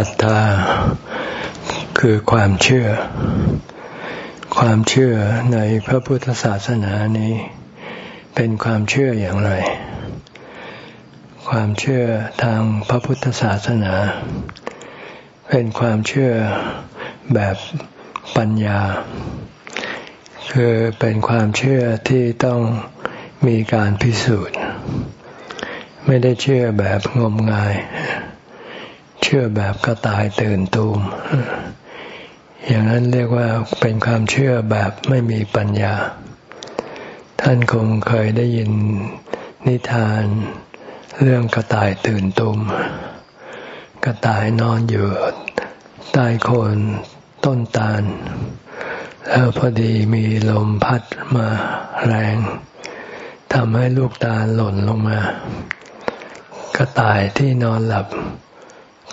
ศรัทธา คือความเชื่อ ความเชื่อในพระพุทธศาสนานี้ เป็นความเชื่ออย่างไร ความเชื่อทางพระพุทธศาสนา เป็นความเชื่อแบบปัญญา คือเป็นความเชื่อที่ต้องมีการพิสูจน์ ไม่ได้เชื่อแบบงมงายเชื่อแบบกระต่ายตื่นตูม อย่างนั้นเรียกว่าเป็นความเชื่อแบบไม่มีปัญญา ท่านคงเคยได้ยินนิทาน เรื่องกระต่ายตื่นตูม กระต่ายนอนอยู่ใต้โคนต้นตาล แล้วพอดีมีลมพัดมาแรงทำให้ลูกตาลหล่นลงมา กระต่ายที่นอนหลับ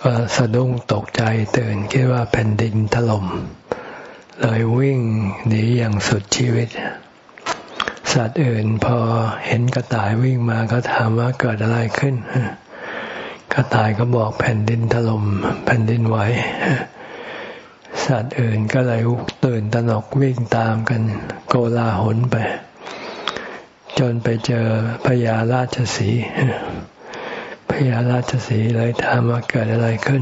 ก็สะดุ้งตกใจตื่นคิดว่าแผ่นดินถล่มเลยวิ่งหนีอย่างสุดชีวิต สัตว์อื่นพอเห็นกระต่ายวิ่งมาก็ถามว่าเกิดอะไรขึ้น กระต่ายก็บอกแผ่นดินถล่มแผ่นดินไหวสัตว์อื่นก็เลยตื่นตระหนกวิ่งตามกันโกลาหลไป จนไปเจอพญาราชสี พญาราชสีเลยถามว่าเกิดอะไรขึ้น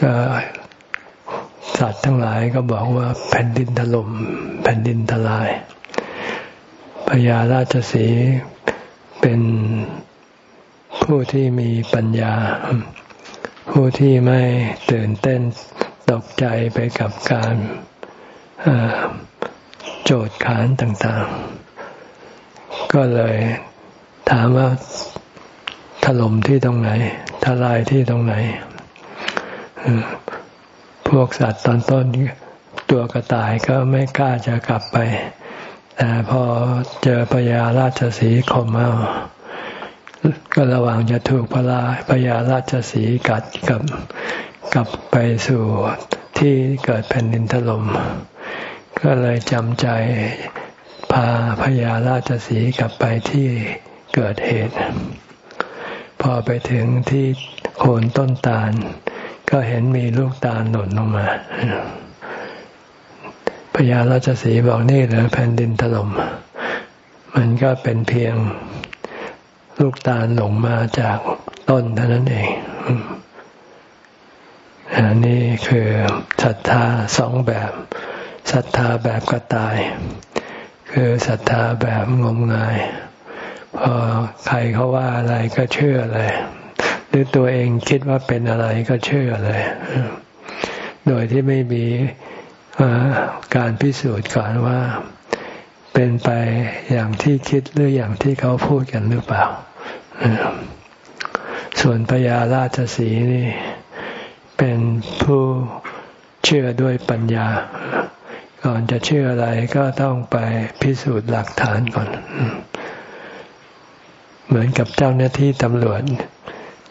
ก็สัตว์ทั้งหลายก็บอกว่าแผ่นดินถล่มแผ่นดินทลายพญาราชสีเป็นผู้ที่มีปัญญา ผู้ที่ไม่ตื่นเต้นตกใจไปกับการโจทย์ขานต่างๆ ก็เลย ถามว่าถล่มที่ตรงไหนทลายที่ตรงไหน พวกสัตว์ตอนต้นตัวกระต่ายก็ไม่กล้าจะกลับไป แต่พอเจอพญาราชสีข่มเอาก็ระหว่างจะถูกพระพญาราชสีกัดกับกลับไปสู่ที่เกิดแผ่นดินถล่มก็เลยจำใจพาพญาราชสีกลับไปที่ เกิดเหตุ พอไปถึงที่โคนต้นตาล ก็เห็นมีลูกตาลหล่นลงมาพญาราชสีบอกนี่เหรอแผ่นดินถลม่มมันก็เป็นเพียงลูกตาลหลงมาจากต้นเท่านั้นเองอันนี้คือศรัทธาสองแบบศรัทธาแบบกระต่าย คือศรัทธาแบบงมงาย ใครเขาว่าอะไรก็เชื่อเลย หรือตัวเองคิดว่าเป็นอะไรก็เชื่อเลย โดยที่ไม่มีการพิสูจน์ก่อนว่าเป็นไปอย่างที่คิดหรืออย่างที่เขาพูดกันหรือเปล่า ส่วนพญาราชสีนี่เป็นผู้เชื่อด้วยปัญญา ก่อนจะเชื่ออะไรก็ต้องไปพิสูจน์หลักฐานก่อน เหมือนกับเจ้าหน้าที่ตำรวจ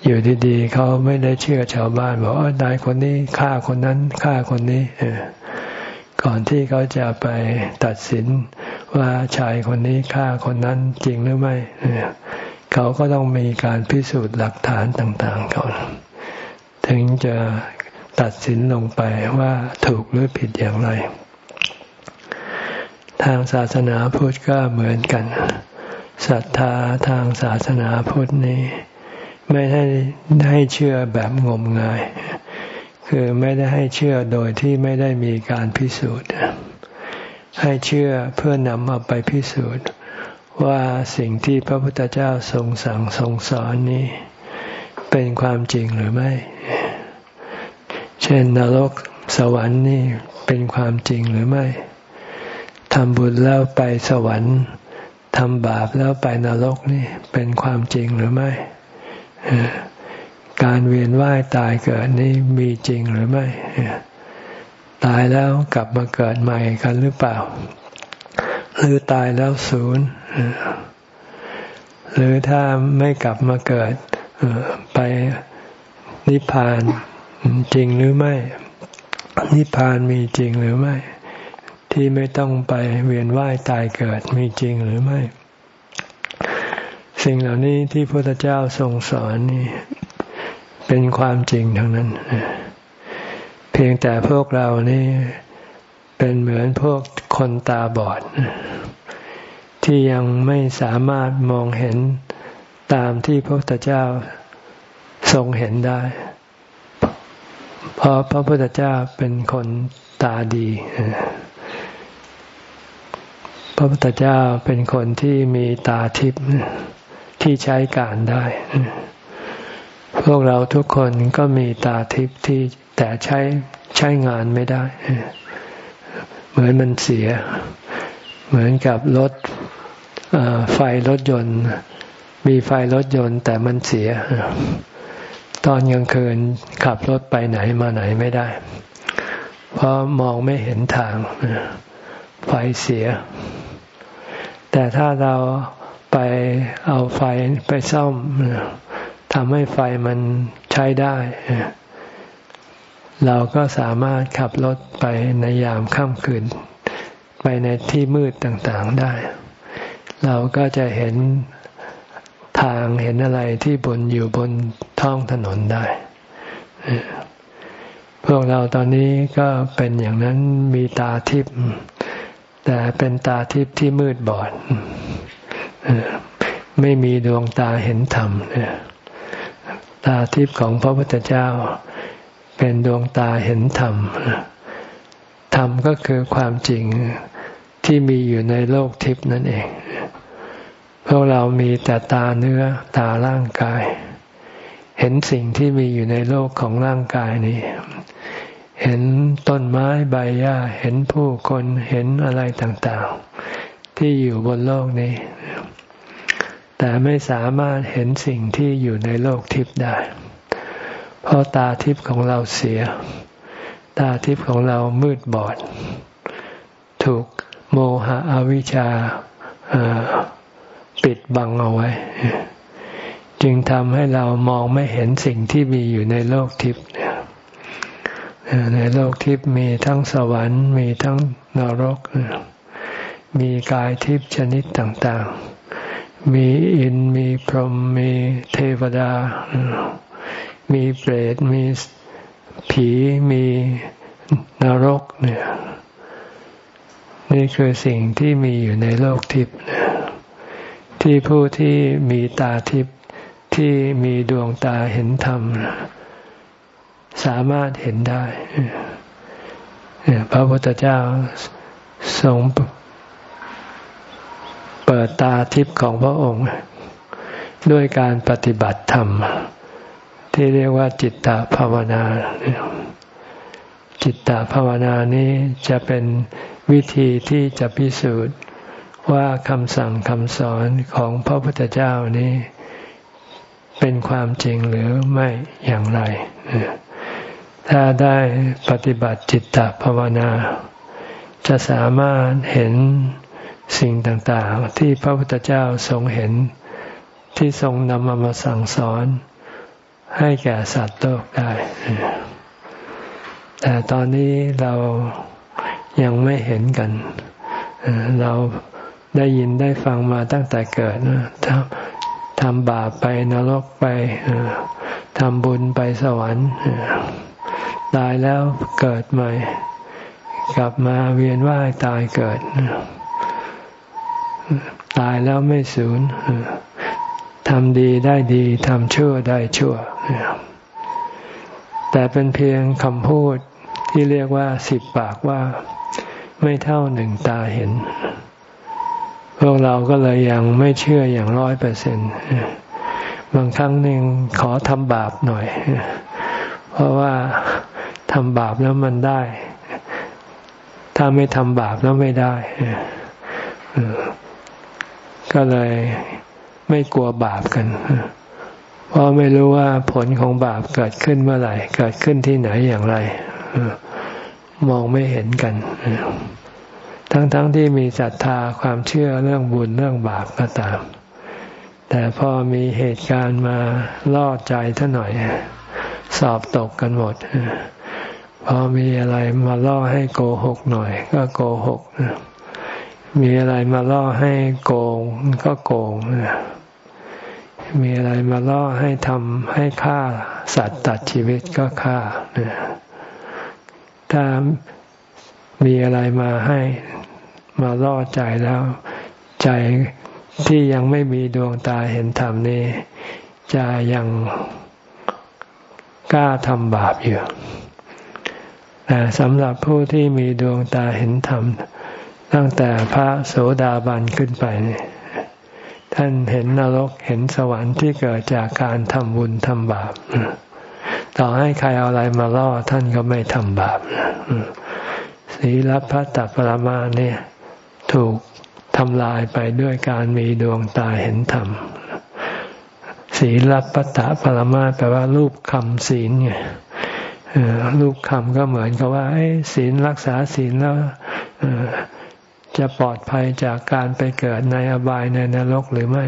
อยู่ดีๆเขาไม่ได้เชื่อชาวบ้านบอกว่านายคนนี้ฆ่าคนนั้นฆ่าคนนี้ก่อนที่เขาจะไปตัดสินว่าชายคนนี้ฆ่าคนนั้นจริงหรือไม่เขาก็ต้องมีการพิสูจน์หลักฐานต่างๆก่อนถึงจะตัดสินลงไปว่าถูกหรือผิดอย่างไร ทางศาสนาพุทธก็เหมือนกัน ศรัทธาทางศาสนาพุทธนี้ ไม่ได้ให้เชื่อแบบงมงาย คือไม่ได้ให้เชื่อโดยที่ไม่ได้มีการพิสูจน์ ให้เชื่อเพื่อนำเอาไปพิสูจน์ ว่าสิ่งที่พระพุทธเจ้าทรงสั่งทรงสอนนี้ เป็นความจริงหรือไม่ เช่นนรกสวรรค์นี่เป็นความจริงหรือไม่ทำบุญแล้วไปสวรรค์ ทำบาปแล้วไปนรกนี่เป็นความจริงหรือไม่ การเวียนว่ายตายเกิดนี่มีจริงหรือไม่ ตายแล้วกลับมาเกิดใหม่กันหรือเปล่า หรือตายแล้วศูนย์หรือถ้าไม่กลับมาเกิดไปนิพพานจริงหรือไม่ นิพพานมีจริงหรือไม่ ที่ไม่ต้องไปเวียนว่ายตายเกิดมีจริงหรือไม่ สิ่งเหล่านี้ที่พระพุทธเจ้าทรงสอนนี่เป็นความจริงทั้งนั้น เพียงแต่พวกเรานี่เป็นเหมือนพวกคนตาบอด ที่ยังไม่สามารถมองเห็นตามที่พระพุทธเจ้าทรงเห็นได้ เพราะพระพุทธเจ้าเป็นคนตาดี พระพุทธเจ้าเป็นคนที่มีตาทิพย์ที่ใช้การได้ พวกเราทุกคนก็มีตาทิพย์ที่แต่ใช้ใช้งานไม่ได้ เหมือนมันเสีย เหมือนกับรถไฟรถยนต์ มีไฟรถยนต์แต่มันเสีย ตอนกลางคืนขับรถไปไหนมาไหนไม่ได้ เพราะมองไม่เห็นทาง ไฟเสีย แต่ถ้าเราไปเอาไฟไปซ่อมทำให้ไฟมันใช้ได้ เราก็สามารถขับรถไปในยามค่ำคืน ไปในที่มืดต่างๆได้ เราก็จะเห็นทางเห็นอะไรที่บนอยู่บนท้องถนนได้ พวกเราตอนนี้ก็เป็นอย่างนั้นมีตาทิพย์ แต่เป็นตาทิพย์ที่มืดบอดไม่มีดวงตาเห็นธรรมตาทิพย์ของพระพุทธเจ้า เป็นดวงตาเห็นธรรมธรรมก็คือความจริงที่มีอยู่ในโลกทิพย์นั่นเอง พวกเรามีแต่ตาเนื้อตาร่างกาย เห็นสิ่งที่มีอยู่ในโลกของร่างกายนี้ เห็นต้นไม้ใบหญ้า เห็นผู้คนเห็นอะไรต่างๆ ที่อยู่บนโลกนี้ แต่ไม่สามารถเห็นสิ่งที่อยู่ในโลกทิพย์ได้ เพราะตาทิพย์ของเราเสีย ตาทิพย์ของเรามืดบอด ถูกโมหะอวิชชาปิดบังเอาไว้ จึงทำให้เรามองไม่เห็นสิ่งที่มีอยู่ในโลกทิพย์ ในโลกทิพย์มีทั้งสวรรค์มีทั้งนรก มีกายทิพย์ชนิดต่างๆ มีอินมีพรหมมีเทวดา มีเปรตมีผีมีนรกเนี่ยนี่คือสิ่งที่มีอยู่ในโลกทิพย์ที่ผู้ที่มีตาทิพย์ที่มีดวงตาเห็นธรรม สามารถเห็นได้พระพุทธเจ้าทรงเปิดตาทิพย์ของพระองค์ ด้วยการปฏิบัติธรรม ที่เรียกว่าจิตตภาวนา จิตตภาวนานี้จะเป็นวิธีที่จะพิสูจน์ว่าคำสั่งคำสอนของพระพุทธเจ้านี้ เป็นความจริงหรือไม่อย่างไร ถ้าได้ปฏิบัติจิตตภาวนา จะสามารถเห็นสิ่งต่างๆ ที่พระพุทธเจ้าทรงเห็นที่ทรงนำมามาสั่งสอน ให้แก่สัตว์โลกได้ แต่ตอนนี้เรายังไม่เห็นกัน เราได้ยินได้ฟังมาตั้งแต่เกิดทำทำบาปไปนรกไปทำบุญไปสวรรค์ ตายแล้วเกิดใหม่ กลับมาเวียนว่ายตายเกิด ตายแล้วไม่สูญทำดีได้ดีทำชั่วได้ชั่ว แต่เป็นเพียงคำพูดที่เรียกว่าสิบปากว่าไม่เท่าหนึ่งตาเห็น พวกเราก็เลยยังไม่เชื่ออย่างร้อยเปอร์เซ็นต์บางครั้งหนึ่งขอทำบาปหน่อย เพราะว่า ทำบาปแล้วมันได้ ถ้าไม่ทำบาปแล้วไม่ได้ก็เลยไม่กลัวบาปกันเพราะไม่รู้ว่าผลของบาปเกิดขึ้นเมื่อไหร่ เกิดขึ้นที่ไหนอย่างไรมองไม่เห็นกัน ทั้งๆทที่มีศรัทธาความเชื่อเรื่องบุญเรื่องบาปก็ตาม แต่พอมีเหตุการณ์มาล่อใจท่านหน่อย สอบตกกันหมด พอมีอะไรมาล่อให้โกหกหน่อย ก็โกหก มีอะไรมาล่อให้โกง ก็โกง มีอะไรมาล่อให้ทำให้ฆ่าสัตว์ตัดชีวิตก็ฆ่า ถ้ามีอะไรมาให้มาล่อใจแล้ว ใจที่ยังไม่มีดวงตาเห็นธรรมนี้ จะยังกล้าทำบาปอยู่ แต่สำหรับผู้ที่มีดวงตาเห็นธรรม ตั้งแต่พระโสดาบันขึ้นไปนี่ท่านเห็นนรกเห็นสวรรค์ที่เกิดจากการทำบุญทำบาปต่อให้ใครเอาอะไรมาล่อท่านก็ไม่ทำบาปศีลพัตตปรมาเนี่ยถูกทำลายไปด้วยการมีดวงตาเห็นธรรมศีลปัตตปรมาแปลว่ารูปคำศีลไง รูปคำก็เหมือนกับว่าศีลรักษาศีลแล้วจะปลอดภัยจากการไปเกิดในอบายในนรกหรือไม่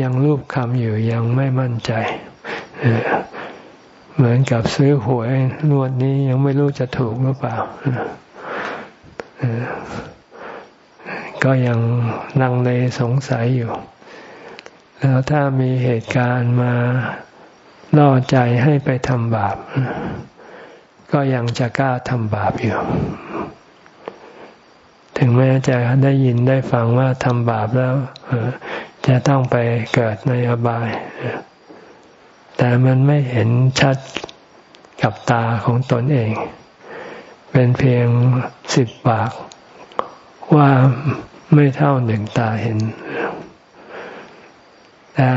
ยังรูปคำอยู่ยังไม่มั่นใจ เหมือนกับซื้อหวยนวดนี้ยังไม่รู้จะถูกหรือเปล่า ก็ยังนังเลสงสัยอยู่ แล้วถ้ามีเหตุการณ์มา ล่อใจให้ไปทำบาป ก็ยังจะกล้าทำบาปอยู่ ถึงแม้จะได้ยินได้ฟังว่าทำบาปแล้วจะต้องไปเกิดในอบาย แต่มันไม่เห็นชัดกับตาของตนเอง เป็นเพียงสิบปากว่าไม่เท่าหนึ่งตาเห็นแต่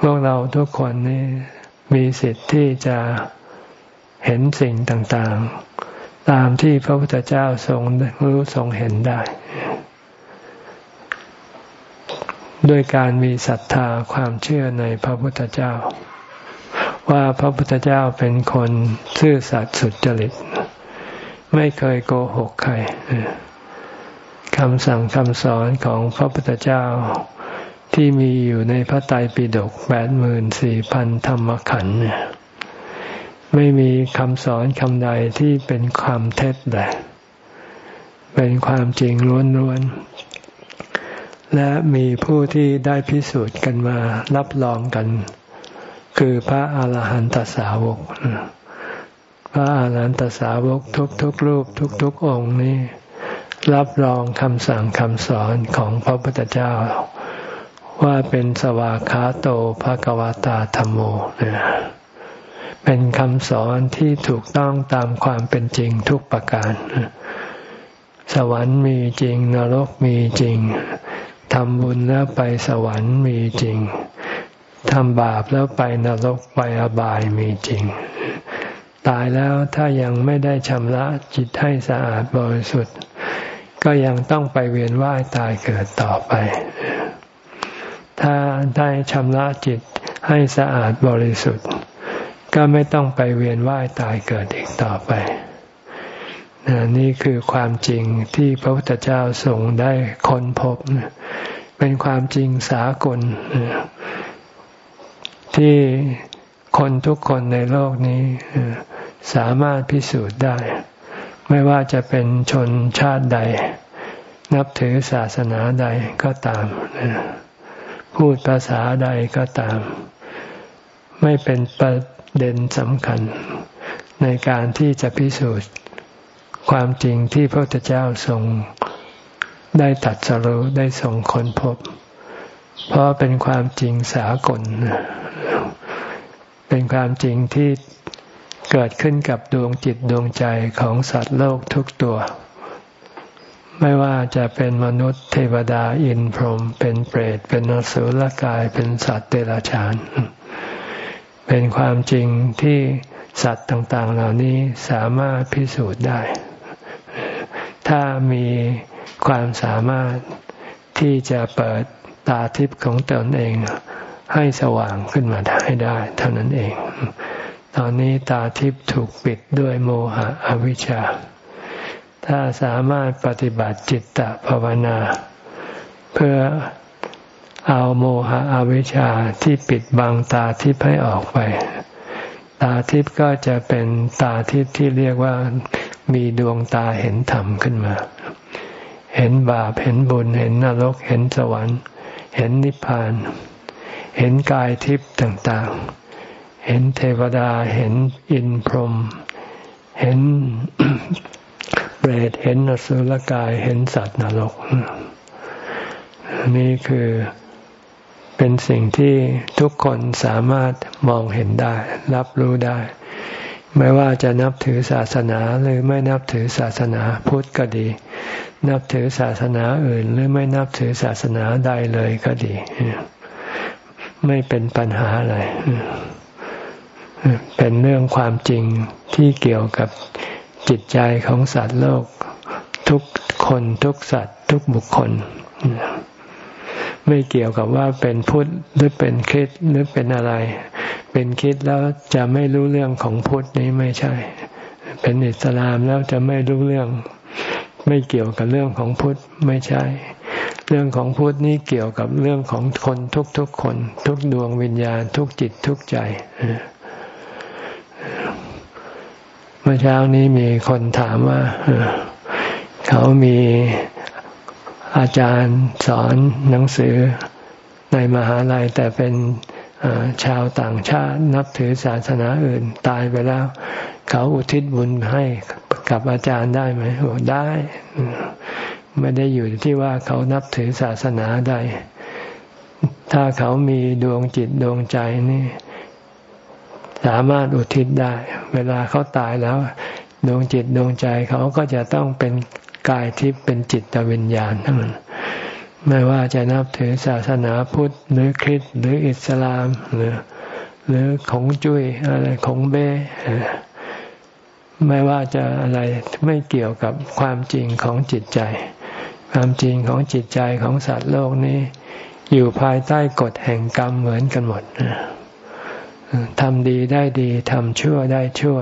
พวกเราทุกคนนี่มีสิทธิ์ที่จะเห็นสิ่งต่างๆ ตามที่พระพุทธเจ้าทรงรู้ทรงเห็นได้ ด้วยการมีศรัทธาความเชื่อในพระพุทธเจ้า ว่าพระพุทธเจ้าเป็นคนซื่อสัตย์สุจริต ไม่เคยโกหกใครคำสั่งคำสอนของพระพุทธเจ้า ที่มีอยู่ในพระไตรปิฎกแปดหมื่นสี่พันธรรมขันธ์ไม่มีคำสอนคำใดที่เป็นความเท็จแหละเป็นความจริงล้วนๆ และมีผู้ที่ได้พิสูจน์กันมารับรองกัน คือพระอาหารหันตสาวก พระอาหารหันตสาวกทุกๆรูปทุกๆองค์นี้ รับรองคำสั่งคำสอนของพระพุทธเจ้า ว่าเป็นสวากขาโตภะกวตาธรรมโมเนี่ยเป็นคำสอนที่ถูกต้องตามความเป็นจริงทุกประการ สวรรค์มีจริง นรกมีจริงทำบุญแล้วไปสวรรค์มีจริงทำบาปแล้วไปนรกไปอบายมีจริง ตายแล้วถ้ายังไม่ได้ชำระจิตให้สะอาดบริสุทธิ์ ก็ยังต้องไปเวียนว่ายตายเกิดต่อไป ถ้าได้ชำระจิตให้สะอาดบริสุทธิ์ ก็ไม่ต้องไปเวียนว่ายตายเกิดอีกต่อไป นี่คือความจริงที่พระพุทธเจ้าทรงได้ค้นพบ เป็นความจริงสากล ที่คนทุกคนในโลกนี้สามารถพิสูจน์ได้ ไม่ว่าจะเป็นชนชาติใด นับถือศาสนาใดก็ตาม พูดภาษาใดก็ตาม ไม่เป็นประเด่นสำคัญ ในการที่จะพิสูจน์ความจริงที่พระพุทธเจ้าทรงได้ตัดสรุได้ทรงค้นพบ เพราะเป็นความจริงสากล เป็นความจริงที่เกิดขึ้นกับดวงจิตดวงใจของสัตว์โลกทุกตัว ไม่ว่าจะเป็นมนุษย์เทวดาอินพรหมเป็นเปรตเป็นนสุลกายเป็นสัตว์เดรัจฉาน เป็นความจริงที่สัตว์ต่าง ๆ เหล่านี้สามารถพิสูจน์ได้ ถ้ามีความสามารถที่จะเปิดตาทิพย์ของตนเองให้สว่างขึ้นมาให้ได้ เท่านั้นเอง ตอนนี้ตาทิพย์ถูกปิดด้วยโมหะอวิชชา ถ้าสามารถปฏิบัติจิตตภาวนา เพื่อเอาโมหะอวิชชาที่ปิดบังตาทิพย์ให้ออกไป ตาทิพย์ก็จะเป็นตาทิพย์ที่เรียกว่ามีดวงตาเห็นธรรมขึ้นมา เห็นบาปเห็นบุญเห็นนรกเห็นสวรรค์ เห็นนิพพาน เห็นกายทิพย์ต่างๆ เห็นเทวดาเห็นอินพรหมเห็น เปรตเห็นนสุลกายเห็นสัตว์นรก นี่คือเป็นสิ่งที่ทุกคนสามารถมองเห็นได้ รับรู้ได้ ไม่ว่าจะนับถือศาสนาหรือไม่นับถือศาสนาพุทธก็ดี นับถือศาสนาอื่น หรือไม่นับถือศาสนาใดเลยก็ดี ไม่เป็นปัญหาอะไร เป็นเรื่องความจริงที่เกี่ยวกับ จิตใจของสัตว์โลก ทุกคนทุกสัตว์ ทุกบุคคล ไม่เกี่ยวกับว่าเป็นพุทธหรือเป็นคริสหรือเป็นอะไร เป็นคริสแล้วจะไม่รู้เรื่องของพุทธนี้ไม่ใช่ เป็นอิสลามแล้วจะไม่รู้เรื่อง ไม่เกี่ยวกับเรื่องของพุทธไม่ใช่ เรื่องของพุทธนี้เกี่ยวกับเรื่องของคนทุกๆคน ทุกดวงวิญญาณทุกจิตทุกใจเเมื่อเช้านี้มีคนถามว่าเขามีอาจารย์สอนหนังสือในมหาลัยแต่เป็นชาวต่างชาตินับถือศาสนาอื่นตายไปแล้ว เขาอุทิศบุญให้กับอาจารย์ได้ไหมบอกได้ ไม่ได้อยู่ที่ว่าเขานับถือศาสนาใด ถ้าเขามีดวงจิตดวงใจนี่ สามารถอุทิศได้ เวลาเขาตายแล้ว ดวงจิตดวงใจเขาก็จะต้องเป็นกายทิพย์เป็นจิตวิญญาณทั้งนั้นไม่ว่าจะนับถือศาสนาพุทธหรือคริสต์หรืออิสลามหรือ หรือของจุ้ยอะไรของเบ้ไม่ว่าจะอะไรไม่เกี่ยวกับความจริงของจิตใจ ความจริงของจิตใจของสัตว์โลกนี้ อยู่ภายใต้กฎแห่งกรรมเหมือนกันหมด ทำดีได้ดีทำชั่วได้ชั่ว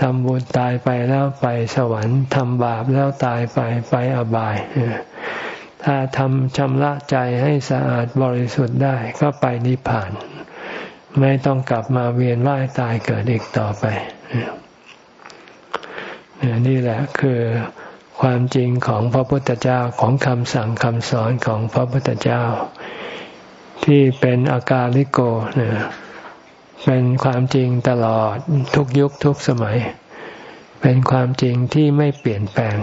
ทำบุญตายไปแล้วไปสวรรค์ทำบาปแล้วตายไปไปอบาย ถ้าทำชำระใจให้สะอาดบริสุทธิ์ได้ก็ไปนิพพาน ไม่ต้องกลับมาเวียนว่ายตายเกิดอีกต่อไป นี่แหละคือความจริงของพระพุทธเจ้าของคำสั่งคำสอนของพระพุทธเจ้า ที่เป็นอากาลิโกเนี่ย เป็นความจริงตลอดทุกยุคทุกสมัย เป็นความจริงที่ไม่เปลี่ยนแปลง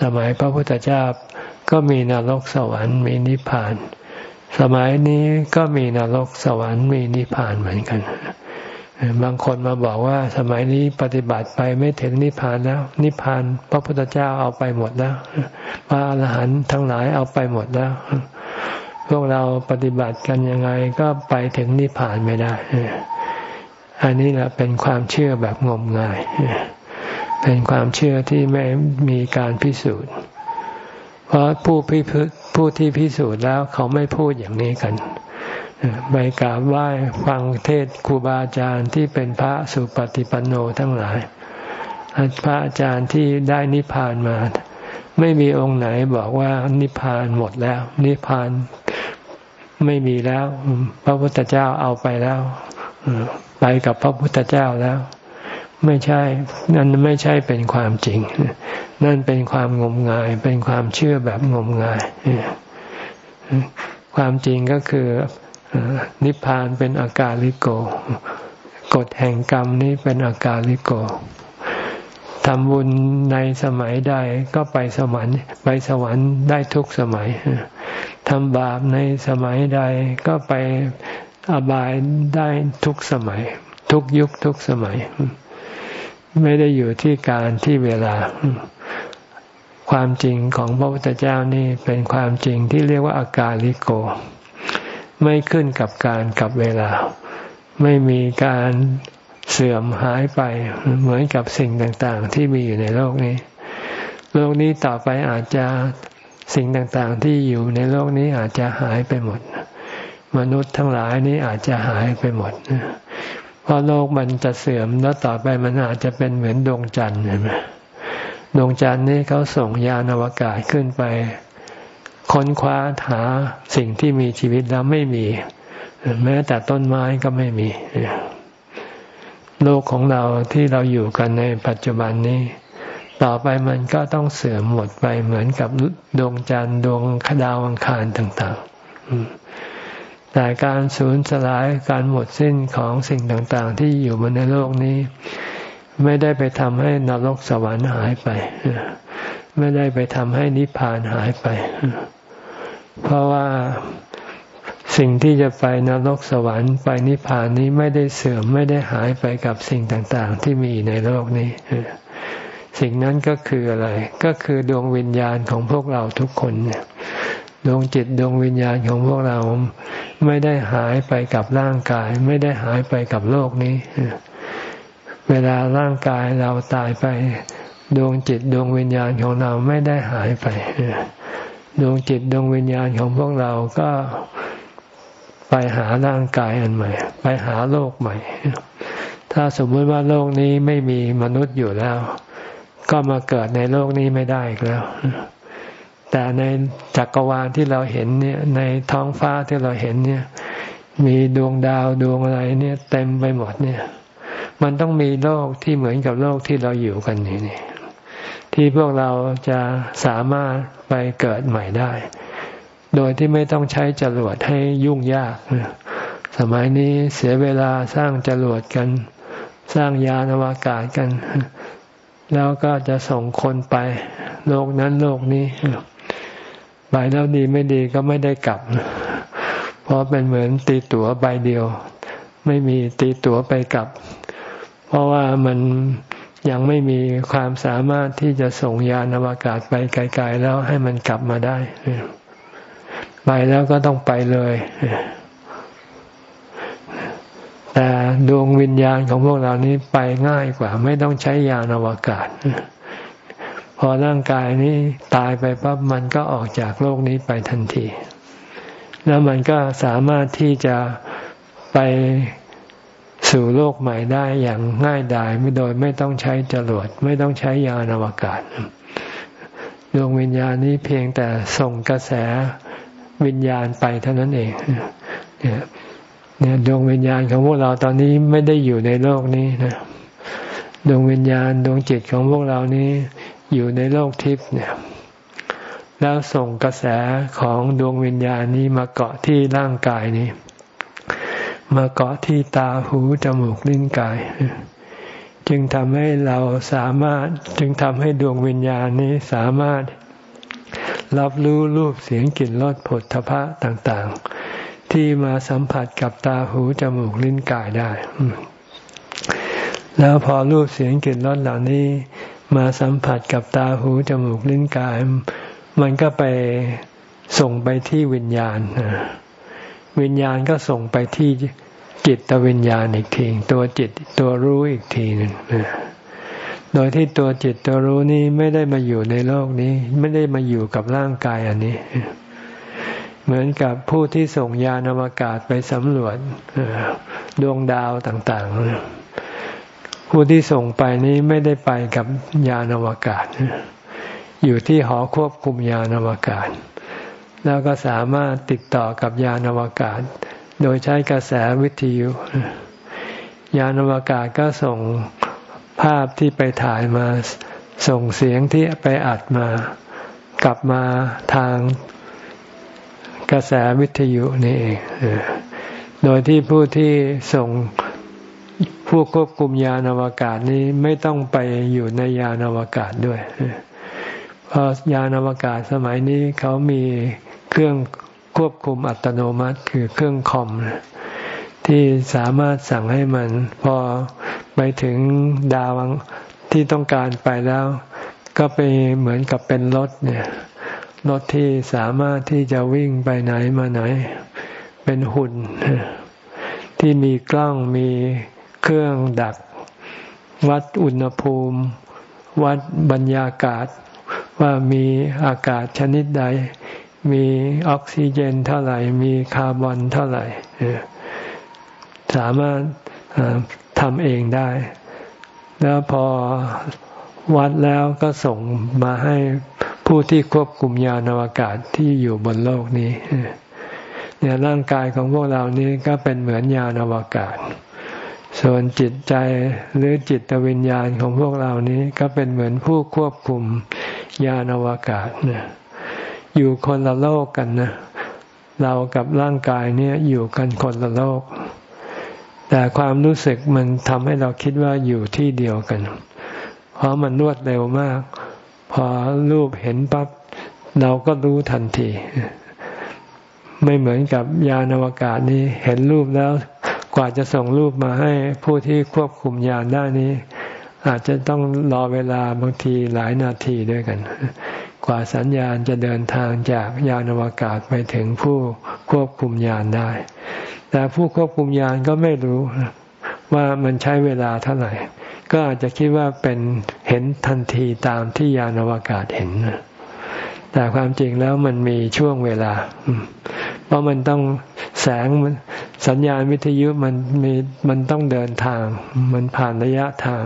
สมัยพระพุทธเจ้าก็มีนรกสวรรค์มีนิพพาน สมัยนี้ก็มีนรกสวรรค์มีนิพพานเหมือนกัน บางคนมาบอกว่าสมัยนี้ปฏิบัติไปไม่ถึงนิพพานแล้ว นิพพาน พระพุทธเจ้าเอาไปหมดแล้วพระอรหันต์ทั้งหลายเอาไปหมดแล้ว พวกเราปฏิบัติกันยังไงก็ไปถึงนิพพานไม่ได้อันนี้แหละเป็นความเชื่อแบบงมงาย เป็นความเชื่อที่ไม่มีการพิสูจน์ เพราะผู้พิพผู้ที่พิสูจน์แล้วเขาไม่พูดอย่างนี้กันไปกราบไหว้ฟังเทศครูบาอาจารย์ที่เป็นพระสุปฏิปันโนทั้งหลาย พระอาจารย์ที่ได้นิพพานมา ไม่มีองค์ไหนบอกว่านิพพานหมดแล้ว นิพพานไม่มีแล้ว พระพุทธเจ้าเอาไปแล้วไปกับพระพุทธเจ้าแล้ว ไม่ใช่ นั่นไม่ใช่เป็นความจริง นั่นเป็นความงมงาย เป็นความเชื่อแบบงมงาย ความจริงก็คือนิพพานเป็นอากาลิโก กฎแห่งกรรมนี้เป็นอากาลิโก ทำบุญในสมัยใดก็ไปสวรรค์ไปสวรรค์ได้ทุกสมัยทำบาปในสมัยใดก็ไปอบายได้ทุกสมัย ทุกยุคทุกสมัย ไม่ได้อยู่ที่การที่เวลา ความจริงของพระพุทธเจ้านี่เป็นความจริงที่เรียกว่าอากาลิโก ไม่ขึ้นกับการกับเวลา ไม่มีการ สื่อมหายไปเหมือนกับสิ่งต่างๆ ที่มีอยู่ในโลกนี้ โลกนี้ต่อไปอาจจะสิ่งต่างๆ ที่อยู่ในโลกนี้อาจจะหายไปหมด มนุษย์ทั้งหลายนี้อาจจะหายไปหมดเพราะโลกมันจะเสื่อมแล้วต่อไปมันอาจจะเป็นเหมือนดวงจันทร์เห็นไหมดวงจันทร์นี้เขาส่งยานอวกาศขึ้นไป ค้นคว้าหาสิ่งที่มีชีวิตแล้วไม่มี แม้แต่ต้นไม้ก็ไม่มี โลกของเราที่เราอยู่กันในปัจจุบันนี้ ต่อไปมันก็ต้องเสื่อมหมดไปเหมือนกับดวงจันทร์ดวงคดาวอังคารต่างๆ แต่การสูญสลายการหมดสิ้นของสิ่งต่างๆ ที่อยู่บนในโลกนี้ ไม่ได้ไปทำให้นรกสวรรค์หายไป ไม่ได้ไปทำให้นิพพานหายไป เพราะว่า สิ่งที่จะไปนรกสวรรค์ไปนิพพานนี้ไม่ได้เสื่อมไม่ได้หายไปกับสิ่งต่างๆ ที่มีในโลกนี้สิ่งนั้นก็คืออะไร ก็คือดวงวิญญาณของพวกเราทุกคนดวงจิตดวงวิญญาณของพวกเราไม่ได้หายไปกับร่างกาย ไม่ได้หายไปกับโลกนี้ เวลาร่างกายเราตายไป ดวงจิตดวงวิญญาณของเราไม่ได้หายไปดวงจิตดวงวิญญาณของพวกเราก็ ไปหาร่างกายอันใหม่ ไปหาโลกใหม่ ถ้าสมมติว่าโลกนี้ไม่มีมนุษย์อยู่แล้ว ก็มาเกิดในโลกนี้ไม่ได้อีกแล้ว แต่ในจักรวาลที่เราเห็นเนี่ยในท้องฟ้าที่เราเห็นเนี่ย มีดวงดาวดวงอะไรเนี่ย เต็มไปหมดเนี่ย มันต้องมีโลกที่เหมือนกับโลกที่เราอยู่กันนี่นี่ที่พวกเราจะสามารถไปเกิดใหม่ได้ โดยที่ไม่ต้องใช้จรวดให้ยุ่งยาก สมัยนี้เสียเวลาสร้างจรวดกัน สร้างยานอวกาศกัน แล้วก็จะส่งคนไป โลกนั้นโลกนี้ไปแล้วดีไม่ดีก็ไม่ได้กลับ เพราะเป็นเหมือนตีตั๋วใบเดียว ไม่มีตีตั๋วไปกลับ เพราะว่ามันยังไม่มีความสามารถที่จะส่งยานอวกาศไปไกล ๆ แล้วให้มันกลับมาได้ ไปแล้วก็ต้องไปเลย แต่ดวงวิญญาณของพวกเรานี้ไปง่ายกว่า ไม่ต้องใช้ยานอวกาศ พอร่างกายนี้ตายไปปั๊บมันก็ออกจากโลกนี้ไปทันที แล้วมันก็สามารถที่จะไปสู่โลกใหม่ได้อย่างง่ายดายไม่โดยไม่ต้องใช้จรวดไม่ต้องใช้ยานอวกาศดวงวิญญาณนี้เพียงแต่ส่งกระแส วิญญาณไปเท่านั้นเองเนี่ยดวงวิญญาณของพวกเราตอนนี้ไม่ได้อยู่ในโลกนี้นะดวงวิญญาณดวงจิตของพวกเรานี้อยู่ในโลกทิพย์เนี่ยแล้วส่งกระแสของดวงวิญญาณนี้มาเกาะที่ร่างกายนี้ มาเกาะที่ตาหูจมูกลิ้นกาย จึงทำให้เราสามารถจึงทำให้ดวงวิญญาณนี้สามารถ รับรู้รูปเสียงกลิ่นรสผลทพะต่างๆ ที่มาสัมผัสกับตาหูจมูกลิ้นกายได้ แล้วพอรูปเสียงกลิ่นรสเหล่านี้ มาสัมผัสกับตาหูจมูกลิ้นกาย มันก็ไปส่งไปที่วิญญาณ วิญญาณก็ส่งไปที่จิตวิญญาณอีกที ตัวจิตตัวรู้อีกทีหนึ่ง โดยที่ตัวจิตตัวรู้นี้ไม่ได้มาอยู่ในโลกนี้ ไม่ได้มาอยู่กับร่างกายอันนี้ เหมือนกับผู้ที่ส่งยานอวกาศไปสำรวจดวงดาวต่าง ๆ ผู้ที่ส่งไปนี้ไม่ได้ไปกับยานอวกาศ อยู่ที่หอควบคุมยานอวกาศ แล้วก็สามารถติดต่อกับยานอวกาศ โดยใช้กระแสวิทยุ ยานอวกาศก็ส่ง ภาพที่ไปถ่ายมาส่งเสียงที่ไปอัดมา กลับมาทางกระแสวิทยุนี่เองโดยที่ผู้ที่ส่งผู้ควบคุมยานอวกาศนี้ไม่ต้องไปอยู่ในยานอวกาศด้วย เพราะยานอวกาศสมัยนี้เขามีเครื่องควบคุมอัตโนมัติคือเครื่องคอม ที่สามารถสั่งให้มัน พอไปถึงดาวที่ต้องการไปแล้ว ก็ไปเหมือนกับเป็นรถเนี่ยรถที่สามารถที่จะวิ่งไปไหนมาไหน เป็นหุ่น ที่มีกล้องมีเครื่องดัก วัดอุณหภูมิ วัดบรรยากาศ ว่ามีอากาศชนิดใด มีออกซิเจนเท่าไหร่ มีคาร์บอนเท่าไหร่ สามารถทำเองได้ แล้วพอวัดแล้วก็ส่งมาให้ผู้ที่ควบคุมยานอวกาศที่อยู่บนโลกนี้เนี่ยร่างกายของพวกเรานี้ก็เป็นเหมือนยานอวกาศ ส่วนจิตใจหรือจิตวิญญาณของพวกเรานี้ก็เป็นเหมือนผู้ควบคุมยานอวกาศเนี่ยอยู่คนละโลกกันนะ เรากับร่างกายเนี่ยอยู่กันคนละโลก แต่ความรู้สึกมันทำให้เราคิดว่าอยู่ที่เดียวกัน เพราะมันรวดเร็วมาก พอรูปเห็นปั๊บเราก็รู้ทันที ไม่เหมือนกับยานอวกาศนี้เห็นรูปแล้วกว่าจะส่งรูปมาให้ผู้ที่ควบคุมยานได้นี้ อาจจะต้องรอเวลาบางทีหลายนาทีด้วยกัน กว่าสัญญาณจะเดินทางจากยานอวกาศไปถึงผู้ควบคุมยานได้ แต่ผู้ควบคุมยานก็ไม่รู้ว่ามันใช้เวลาเท่าไหร่ ก็อาจจะคิดว่าเป็นเห็นทันทีตามที่ยานอวกาศเห็น แต่ความจริงแล้วมันมีช่วงเวลา เพราะมันต้องแสงสัญญาณวิทยุมันมีมันต้องเดินทาง มันผ่านระยะทาง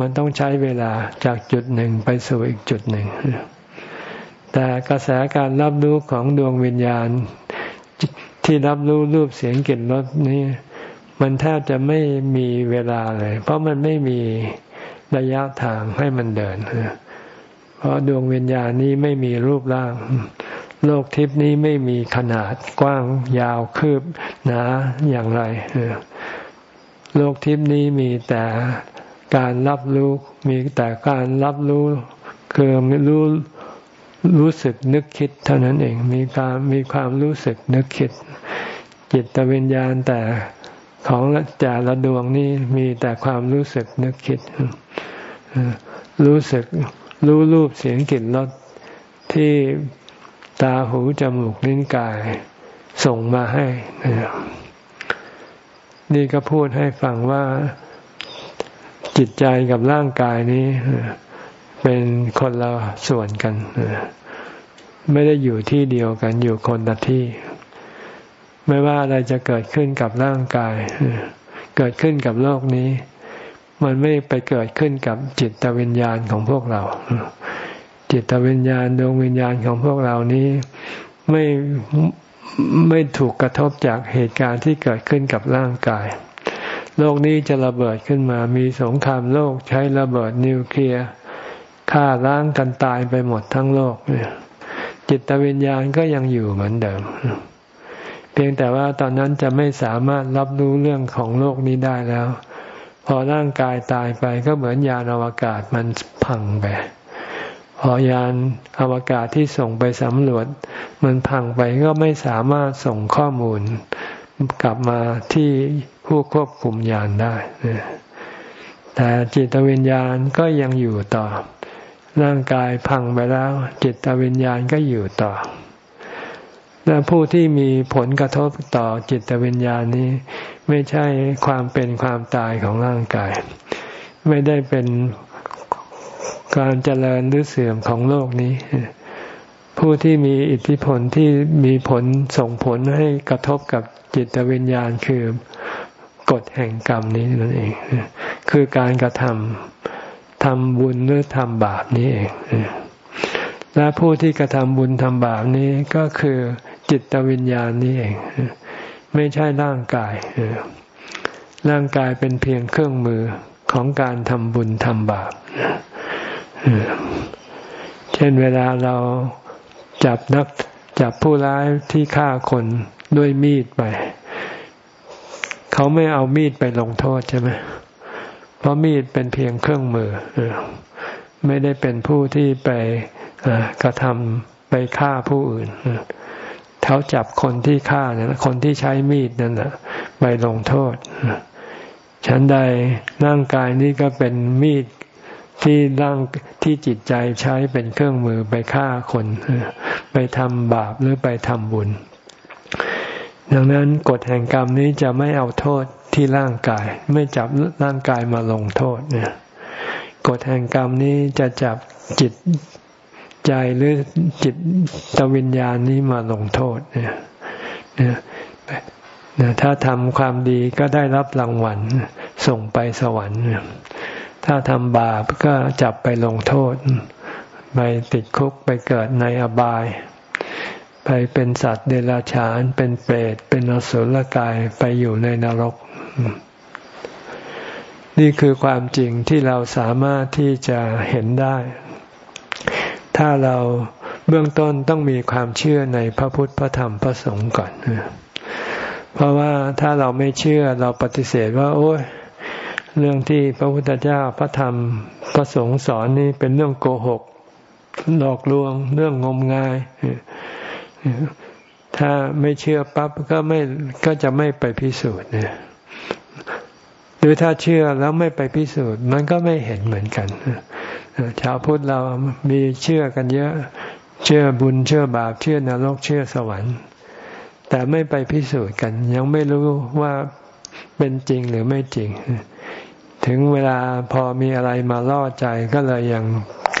มันต้องใช้เวลาจากจุดหนึ่งไปสู่อีกจุดหนึ่ง แต่กระแสการรับรู้ของดวงวิญญาณ ที่รับรู้รูปเสียงกลิ่นรสนี่มันแทบจะไม่มีเวลาเลย เพราะมันไม่มีระยะทางให้มันเดิน เพราะดวงวิญญาณนี้ไม่มีรูปร่าง โลกทิพย์นี้ไม่มีขนาดกว้างยาวคืบหนาอย่างไร โลกทิพย์นี้มีแต่การรับรู้ มีแต่การรับรู้คือรู้ รู้สึกนึกคิดเท่านั้นเองมีการมีความรู้สึกนึกคิด จิตวิญญาณแต่ของแต่ละดวงนี้มีแต่ความรู้สึกนึกคิด รู้สึกรู้รูปเสียงกลิ่นรสที่ตาหูจมูกลิ้นกายส่งมาให้ นี่ก็พูดให้ฟังว่าจิตใจกับร่างกายนี้ เป็นคนละส่วนกัน ไม่ได้อยู่ที่เดียวกันอยู่คนละที่ ไม่ว่าอะไรจะเกิดขึ้นกับร่างกาย เกิดขึ้นกับโลกนี้ มันไม่ไปเกิดขึ้นกับจิตวิญญาณของพวกเรา จิตวิญญาณดวงวิญญาณของพวกเรานี้ไม่ไม่ถูกกระทบจากเหตุการณ์ที่เกิดขึ้นกับร่างกาย โลกนี้จะระเบิดขึ้นมา มีสงครามโลกใช้ระเบิดนิวเคลียร์ ฆ่าล้างกันตายไปหมดทั้งโลกเนี่ยจิตวิญญาณก็ยังอยู่เหมือนเดิม เพียงแต่ว่าตอนนั้นจะไม่สามารถรับรู้เรื่องของโลกนี้ได้แล้ว พอร่างกายตายไปก็เหมือนยานอวกาศมันพังไปพอยานอวกาศที่ส่งไปสำรวจ มันพังไปก็ไม่สามารถส่งข้อมูลกลับมาที่ผู้ควบคุมยานได้ แต่จิตวิญญาณก็ยังอยู่ต่อ ร่างกายพังไปแล้ว จิตวิญญาณก็อยู่ต่อ และผู้ที่มีผลกระทบต่อจิตวิญญาณนี้ ไม่ใช่ความเป็นความตายของร่างกาย ไม่ได้เป็นการเจริญหรือเสื่อมของโลกนี้ ผู้ที่มีอิทธิพลที่มีผลส่งผลให้กระทบกับจิตวิญญาณคือกฎแห่งกรรมนี้นั่นเอง คือการกระทำ ทำบุญหรือทำบาปนี้เองและผู้ที่กระทำบุญทำบาปนี้ก็คือจิตวิญญาณนี้เอง ไม่ใช่ร่างกายร่างกายเป็นเพียงเครื่องมือของการทำบุญทำบาปเช่นเวลาเราจับนักจับผู้ร้ายที่ฆ่าคนด้วยมีดไป เขาไม่เอามีดไปลงโทษใช่ไหมเพราะมีดเป็นเพียงเครื่องมือ ไม่ได้เป็นผู้ที่ไปกระทำไปฆ่าผู้อื่นเขาจับคนที่ฆ่าเนี่ยคนที่ใช้มีดนั่นแหะไปลงโทษฉันใดร่างกายนี้ก็เป็นมีดที่ร่างที่จิตใจใช้เป็นเครื่องมือไปฆ่าคน ไปทำบาปหรือไปทำบุญ ดังนั้นกฎแห่งกรรมนี้จะไม่เอาโทษ ที่ร่างกาย ไม่จับร่างกายมาลงโทษเนี่ยกฎแห่งกรรมนี้จะจับจิตใจหรือจิตตวิญญาณนี้มาลงโทษเนี่ยเนี่ยถ้าทำความดีก็ได้รับรางวัลส่งไปสวรรค์ ถ้าทำบาปก็จับไปลงโทษ ไปติดคุกไปเกิดในอบาย ไปเป็นสัตว์เดรัจฉาน เป็นเปรต เป็นอสุรกายไปอยู่ในนรก นี่คือความจริงที่เราสามารถที่จะเห็นได้ ถ้าเราเบื้องต้นต้องมีความเชื่อในพระพุทธพระธรรมพระสงฆ์ก่อน เพราะว่าถ้าเราไม่เชื่อเราปฏิเสธว่า โอ้ยเรื่องที่พระพุทธเจ้าพระธรรมพระสงฆ์สอนนี่เป็นเรื่องโกหกหลอกลวง เรื่องงมงาย ถ้าไม่เชื่อปั๊บก็ไม่ก็จะไม่ไปพิสูจน์เนี่ยหรือถ้าเชื่อแล้วไม่ไปพิสูจน์ มันก็ไม่เห็นเหมือนกันชาวพุทธเรามีเชื่อกันเยอะ เชื่อบุญเชื่อบาป เชื่อนรกเชื่อสวรรค์ แต่ไม่ไปพิสูจน์กัน ยังไม่รู้ว่าเป็นจริงหรือไม่จริง ถึงเวลาพอมีอะไรมาล่อใจก็เลยยัง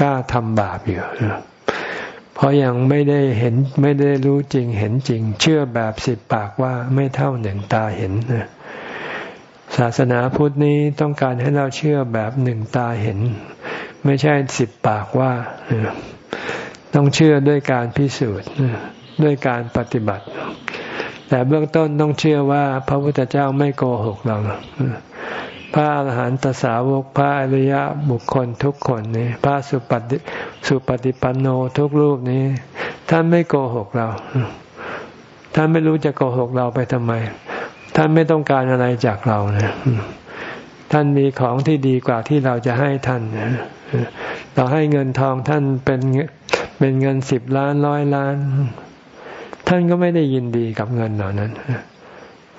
กล้าทำบาปอยู่ เพราะยังไม่ได้เห็นไม่ได้รู้จริงเห็นจริง เชื่อแบบสิบปากว่าไม่เท่าหนึ่งตาเห็นศาสนาพุทธนี้ต้องการให้เราเชื่อแบบหนึ่งตาเห็น ไม่ใช่สิบปากว่า ต้องเชื่อด้วยการพิสูจน์ด้วยการปฏิบัติ แต่เบื้องต้นต้องเชื่อว่าพระพุทธเจ้าไม่โกหกเรา พระอาหารหันตสาวกพระอริยบุคคลทุกคนนี้พระสุปฏิสุปฏิปันโนทุกรูปนี้ ท่านไม่โกหกเรา ท่านไม่รู้จะโกหกเราไปทำไม ท่านไม่ต้องการอะไรจากเรานะท่านมีของที่ดีกว่าที่เราจะให้ท่านเราให้เงินทองท่านเป็นเป็นเงินสิบล้านร้อยล้าน ท่านก็ไม่ได้ยินดีกับเงินเหล่านั้น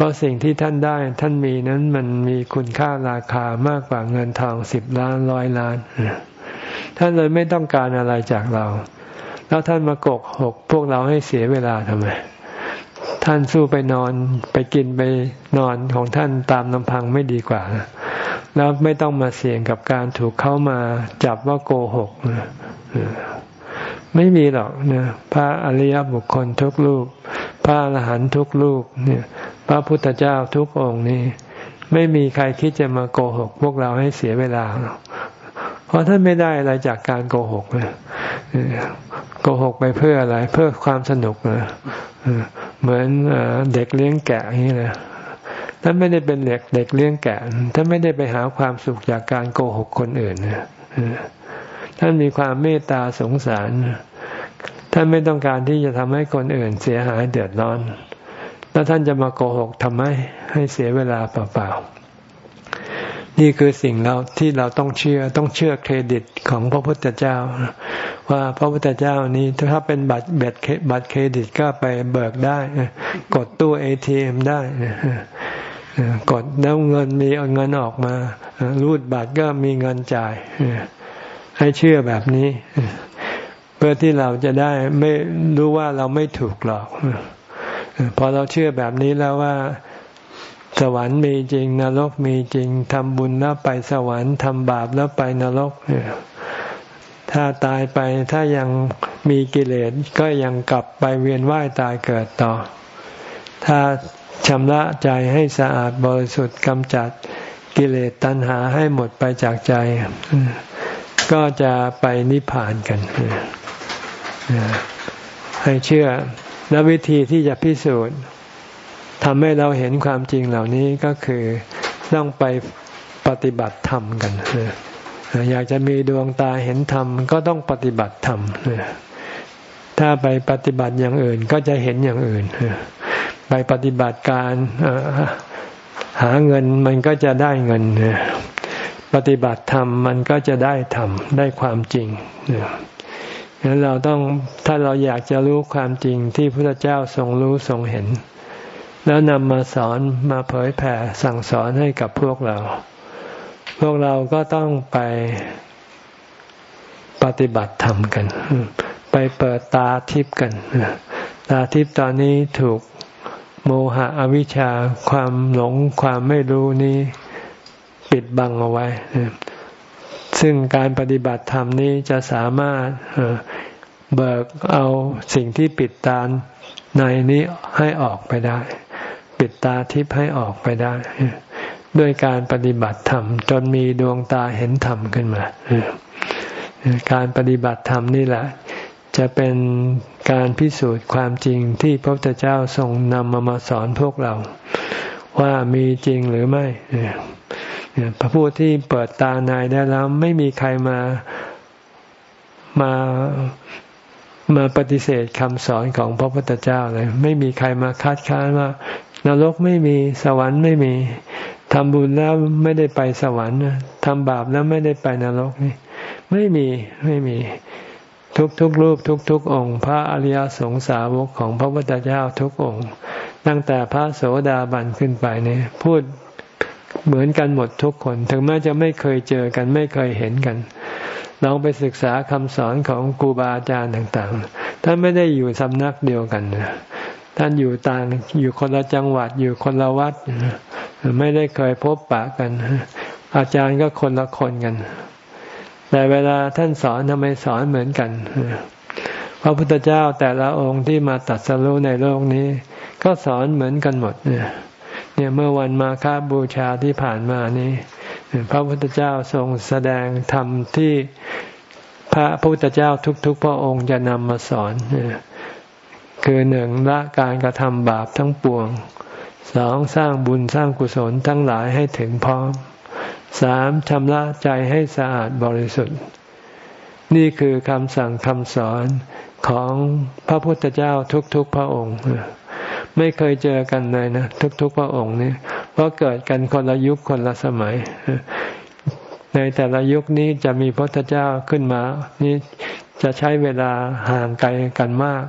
ราะสิ่งที่ท่านได้ท่านมีนั้นมันมีคุณค่าราคามากกว่าเงินทองสิบล้านร้อยล้าน ท่านเลยไม่ต้องการอะไรจากเรา แล้วท่านมากกหกพวกเราให้เสียเวลาทำไม ท่านสู้ไปนอนไปกินไปนอนของท่านตามลำพังไม่ดีกว่า แล้วไม่ต้องมาเสี่ยงกับการถูกเข้ามาจับว่าโกหกไม่มีหรอกนะพระอริยบุคคลทุกรูป พระอรหันต์ทุกรูปเนี่ย พระพุทธเจ้าทุกองค์นี้ไม่มีใครคิดจะมาโกหก พวกเราให้เสียเวลา เพราะท่านไม่ได้อะไรจากการโกหกเลยโกหกไปเพื่ออะไร เพื่อความสนุกเลยเหมือนเด็กเลี้ยงแกะอย่างนี้เลยท่านไม่ได้เป็นเด็กเด็กเลี้ยงแกะท่านไม่ได้ไปหาความสุขจากการโกหกคนอื่นนะท่านมีความเมตตาสงสาร ท่านไม่ต้องการที่จะทำให้คนอื่นเสียหายเดือดร้อน แล้วท่านจะมาโกหกทำไมให้เสียเวลาเปล่าๆ นี่คือสิ่งเราที่เราต้องเชื่อต้องเชื่อเครดิตของพระพุทธเจ้า ว่าพระพุทธเจ้านี้ถ้าเป็นบัตรเบ็ดบัตรเครดิตก็ไปเบิกได้ กดตู้เอทีเอ็มได้กดแล้วเงินมีเงินออกมา รูดบัตรก็มีเงินจ่าย ให้เชื่อแบบนี้ เพื่อที่เราจะได้ไม่รู้ว่าเราไม่ถูกหลอก พอเราเชื่อแบบนี้แล้วว่า สวรรค์มีจริง นรกมีจริงทำบุญแล้วไปสวรรค์ทำบาปแล้วไปนรกถ้าตายไปถ้ายังมีกิเลสก็ยังกลับไปเวียนว่ายตายเกิดต่อ ถ้าชำระใจให้สะอาดบริสุทธิ์กำจัดกิเลสตัณหาให้หมดไปจากใจ ก็จะไปนิพพานกัน ให้เชื่อ และวิธีที่จะพิสูจน์ทำให้เราเห็นความจริงเหล่านี้ก็คือต้องไปปฏิบัติธรรมกัน อยากจะมีดวงตาเห็นธรรมก็ต้องปฏิบัติธรรม ถ้าไปปฏิบัติอย่างอื่นก็จะเห็นอย่างอื่น ไปปฏิบัติการหาเงินมันก็จะได้เงิน ปฏิบัติธรรมมันก็จะได้ธรรมได้ความจริง ฉะนั้นเราต้องถ้าเราอยากจะรู้ความจริงที่พระเจ้าทรงรู้ทรงเห็น แล้วนำมาสอนมาเผยแผ่สั่งสอนให้กับพวกเรา พวกเราก็ต้องไปปฏิบัติธรรมกัน ไปเปิดตาทิพย์กัน ตาทิพย์ตอนนี้ถูกโมหะอวิชชาความหลงความไม่รู้นี้ ปิดบังเอาไว้ ซึ่งการปฏิบัติธรรมนี้จะสามารถเบิกเอาสิ่งที่ปิดตาในนี้ให้ออกไปได้ ปิดตาทิพย์ให้ออกไปได้ ด้วยการปฏิบัติธรรม จนมีดวงตาเห็นธรรมขึ้นมาการปฏิบัติธรรมนี่แหละ จะเป็นการพิสูจน์ความจริงที่พระพุทธเจ้าทรงนำมามาสอนพวกเรา ว่ามีจริงหรือไม่พระผู้ที่เปิดตาในได้แล้วไม่มีใครมามามาปฏิเสธคำสอนของพระพุทธเจ้าเลย ไม่มีใครมาคัดค้านว่านรกไม่มีสวรรค์ไม่มีทำบุญแล้วไม่ได้ไปสวรรค์ทำบาปแล้วไม่ได้ไปนรกนี่ไม่มีไม่มีทุกทุกรูปทุกทุกองค์ พระอริยสงสาวกของพระพุทธเจ้าทุกองค์ ตั้งแต่พระโสดาบันขึ้นไปเนี่ยพูดเหมือนกันหมดทุกคน ถึงแม้จะไม่เคยเจอกันไม่เคยเห็นกันลองไปศึกษาคำสอนของครูบาอาจารย์ต่างๆท่านไม่ได้อยู่สำนักเดียวกันท่านอยู่ต่างอยู่คนละจังหวัดอยู่คนละวัดไม่ได้เคยพบปะกัน อาจารย์ก็คนละคนกัน แต่เวลาท่านสอนทำไมสอนเหมือนกัน พระพุทธเจ้าแต่ละองค์ที่มาตัดสรุในโลกนี้ ก็สอนเหมือนกันหมดเนี่ยเนี่ยเมื่อวันมาฆบูชาที่ผ่านมานี้ พระพุทธเจ้าทรงแสดงธรรมที่พระพุทธเจ้าทุกๆ พระองค์จะนำมาสอนคือหนึ่งละการกระทำบาปทั้งปวงสองสร้างบุญสร้างกุศลทั้งหลายให้ถึงพร้อมสามชำระใจให้สะอาดบริสุทธิ์ นี่คือคำสั่งคำสอนของพระพุทธเจ้าทุกๆพระองค์ ไม่เคยเจอกันเลยนะ ทุกๆพระองค์นี่เพราะเกิดกันคนละยุคคนละสมัย ในแต่ละยุคนี้จะมีพระพุทธเจ้าขึ้นมา นี่จะใช้เวลาห่างไกลกันมาก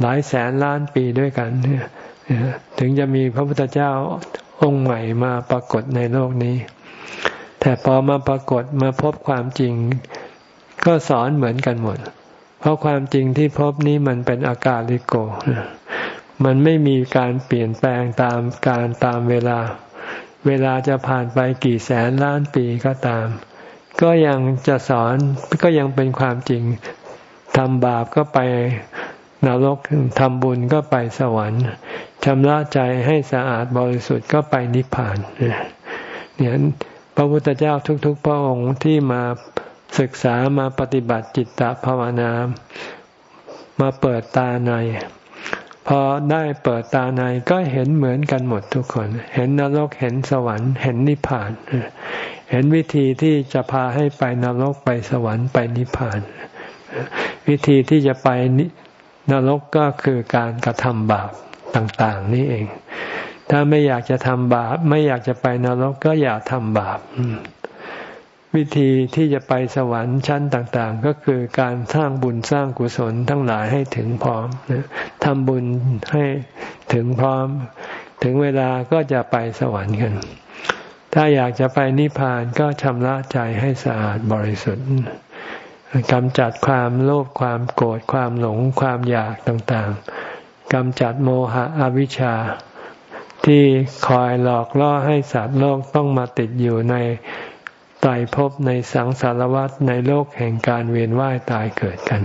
หลายแสนล้านปีด้วยกันเนี่ยถึงจะมีพระพุทธเจ้าองค์ใหม่มาปรากฏในโลกนี้ แต่พอมาปรากฏมาพบความจริง ก็สอนเหมือนกันหมด เพราะความจริงที่พบนี้มันเป็นอากาลิโก มันไม่มีการเปลี่ยนแปลงตามการตามเวลา เวลาจะผ่านไปกี่แสนล้านปีก็ตาม ก็ยังจะสอนก็ยังเป็นความจริงทำบาปก็ไปนรกทำบุญก็ไปสวรรค์ชำระใจให้สะอาดบริสุทธิ์ก็ไปนิพพานเนี่ยพระพุทธเจ้าทุก ๆ พระองค์ที่มา ศึกษามาปฏิบัติจิตตภาวนา มาเปิดตาใน พอได้เปิดตาในก็เห็นเหมือนกันหมดทุกคน เห็นนรกเห็นสวรรค์ เห็นนิพพาน เห็นวิธีที่จะพาให้ไปนรกไปสวรรค์ไปนิพพาน วิธีที่จะไปนรกก็คือการกระทำบาปต่าง ๆ นี่เอง ถ้าไม่อยากจะทำบาป ไม่อยากจะไปนรกก็อย่าทำบาป วิธีที่จะไปสวรรค์ชั้นต่างๆ ก็คือการสร้างบุญสร้างกุศลทั้งหลายให้ถึงพร้อมทำบุญให้ถึงพร้อม ถึงเวลาก็จะไปสวรรค์กัน ถ้าอยากจะไปนิพพานก็ชำระใจให้สะอาดบริสุทธิ์กำจัดความโลภความโกรธความหลงความอยากต่างๆกำจัดโมหะอวิชชาที่คอยหลอกล่อให้สัตว์โลกต้องมาติดอยู่ใน ตายพบในสังสารวัฏในโลกแห่งการเวียนว่ายตายเกิดกัน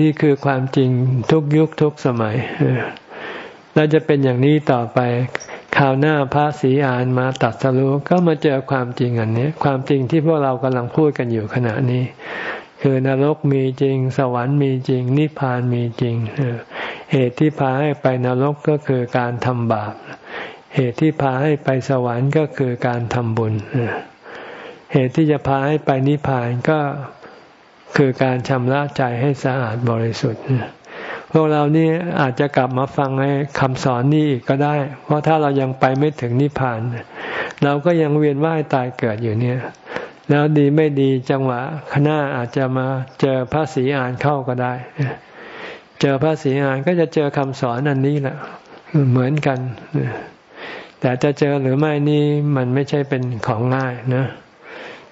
นี่คือความจริงทุกยุคทุกสมัยแล้วจะเป็นอย่างนี้ต่อไปคราวหน้าพระศรีอานมาตัดสรู้ก็มาเจอความจริงอันนี้ ความจริงที่พวกเรากำลังพูดกันอยู่ขณะนี้ คือนรกมีจริง สวรรค์มีจริง นิพพานมีจริงเหตุที่พาให้ไปนรกก็คือการทำบาป เหตุที่พาให้ไปสวรรค์ก็คือการทำบุญ เหตุที่จะพาให้ไปนิพพานก็คือการชำระใจให้สะอาดบริสุทธิ์พวกเรานี่อาจจะกลับมาฟังในคำสอนนี้อีกก็ได้ เพราะถ้าเรายังไปไม่ถึงนิพพาน เราก็ยังเวียนว่ายตายเกิดอยู่เนี่ย แล้วดีไม่ดีจังหวะขณะอาจจะมาเจอพระศรีอานเข้าก็ได้ เจอพระศรีอานก็จะเจอคำสอนอันนี้แหละเหมือนกัน แต่จะเจอหรือไม่นี่มันไม่ใช่เป็นของง่ายนะ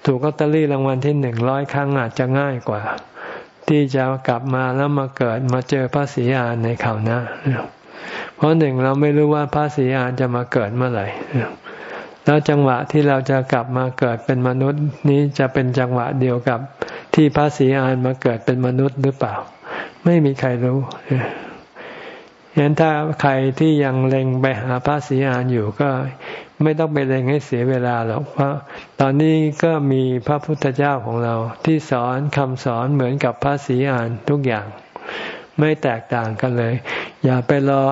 ถูกลอตเตอรี่รางวัลที่หนึ่งร้อยครั้งอาจจะง่ายกว่า ที่จะกลับมาแล้วมาเกิดมาเจอพระศรีอานในข่าวหน้าเพราะหนึ่งเราไม่รู้ว่าพระศรีอานจะมาเกิดเมื่อไหร่แล้วจังหวะที่เราจะกลับมาเกิดเป็นมนุษย์นี้จะเป็นจังหวะเดียวกับที่พระศรีอานมาเกิดเป็นมนุษย์หรือเปล่า ไม่มีใครรู้ ฉะนั้นถ้าใครที่ยังเล็งไปหาพระศรีอานอยู่ก็ไม่ต้องไปเล็งให้เสียเวลาหรอกเพราะตอนนี้ก็มีพระพุทธเจ้าของเรา ที่สอนคำสอนเหมือนกับพระศรีอานทุกอย่าง ไม่แตกต่างกันเลย อย่าไปรอ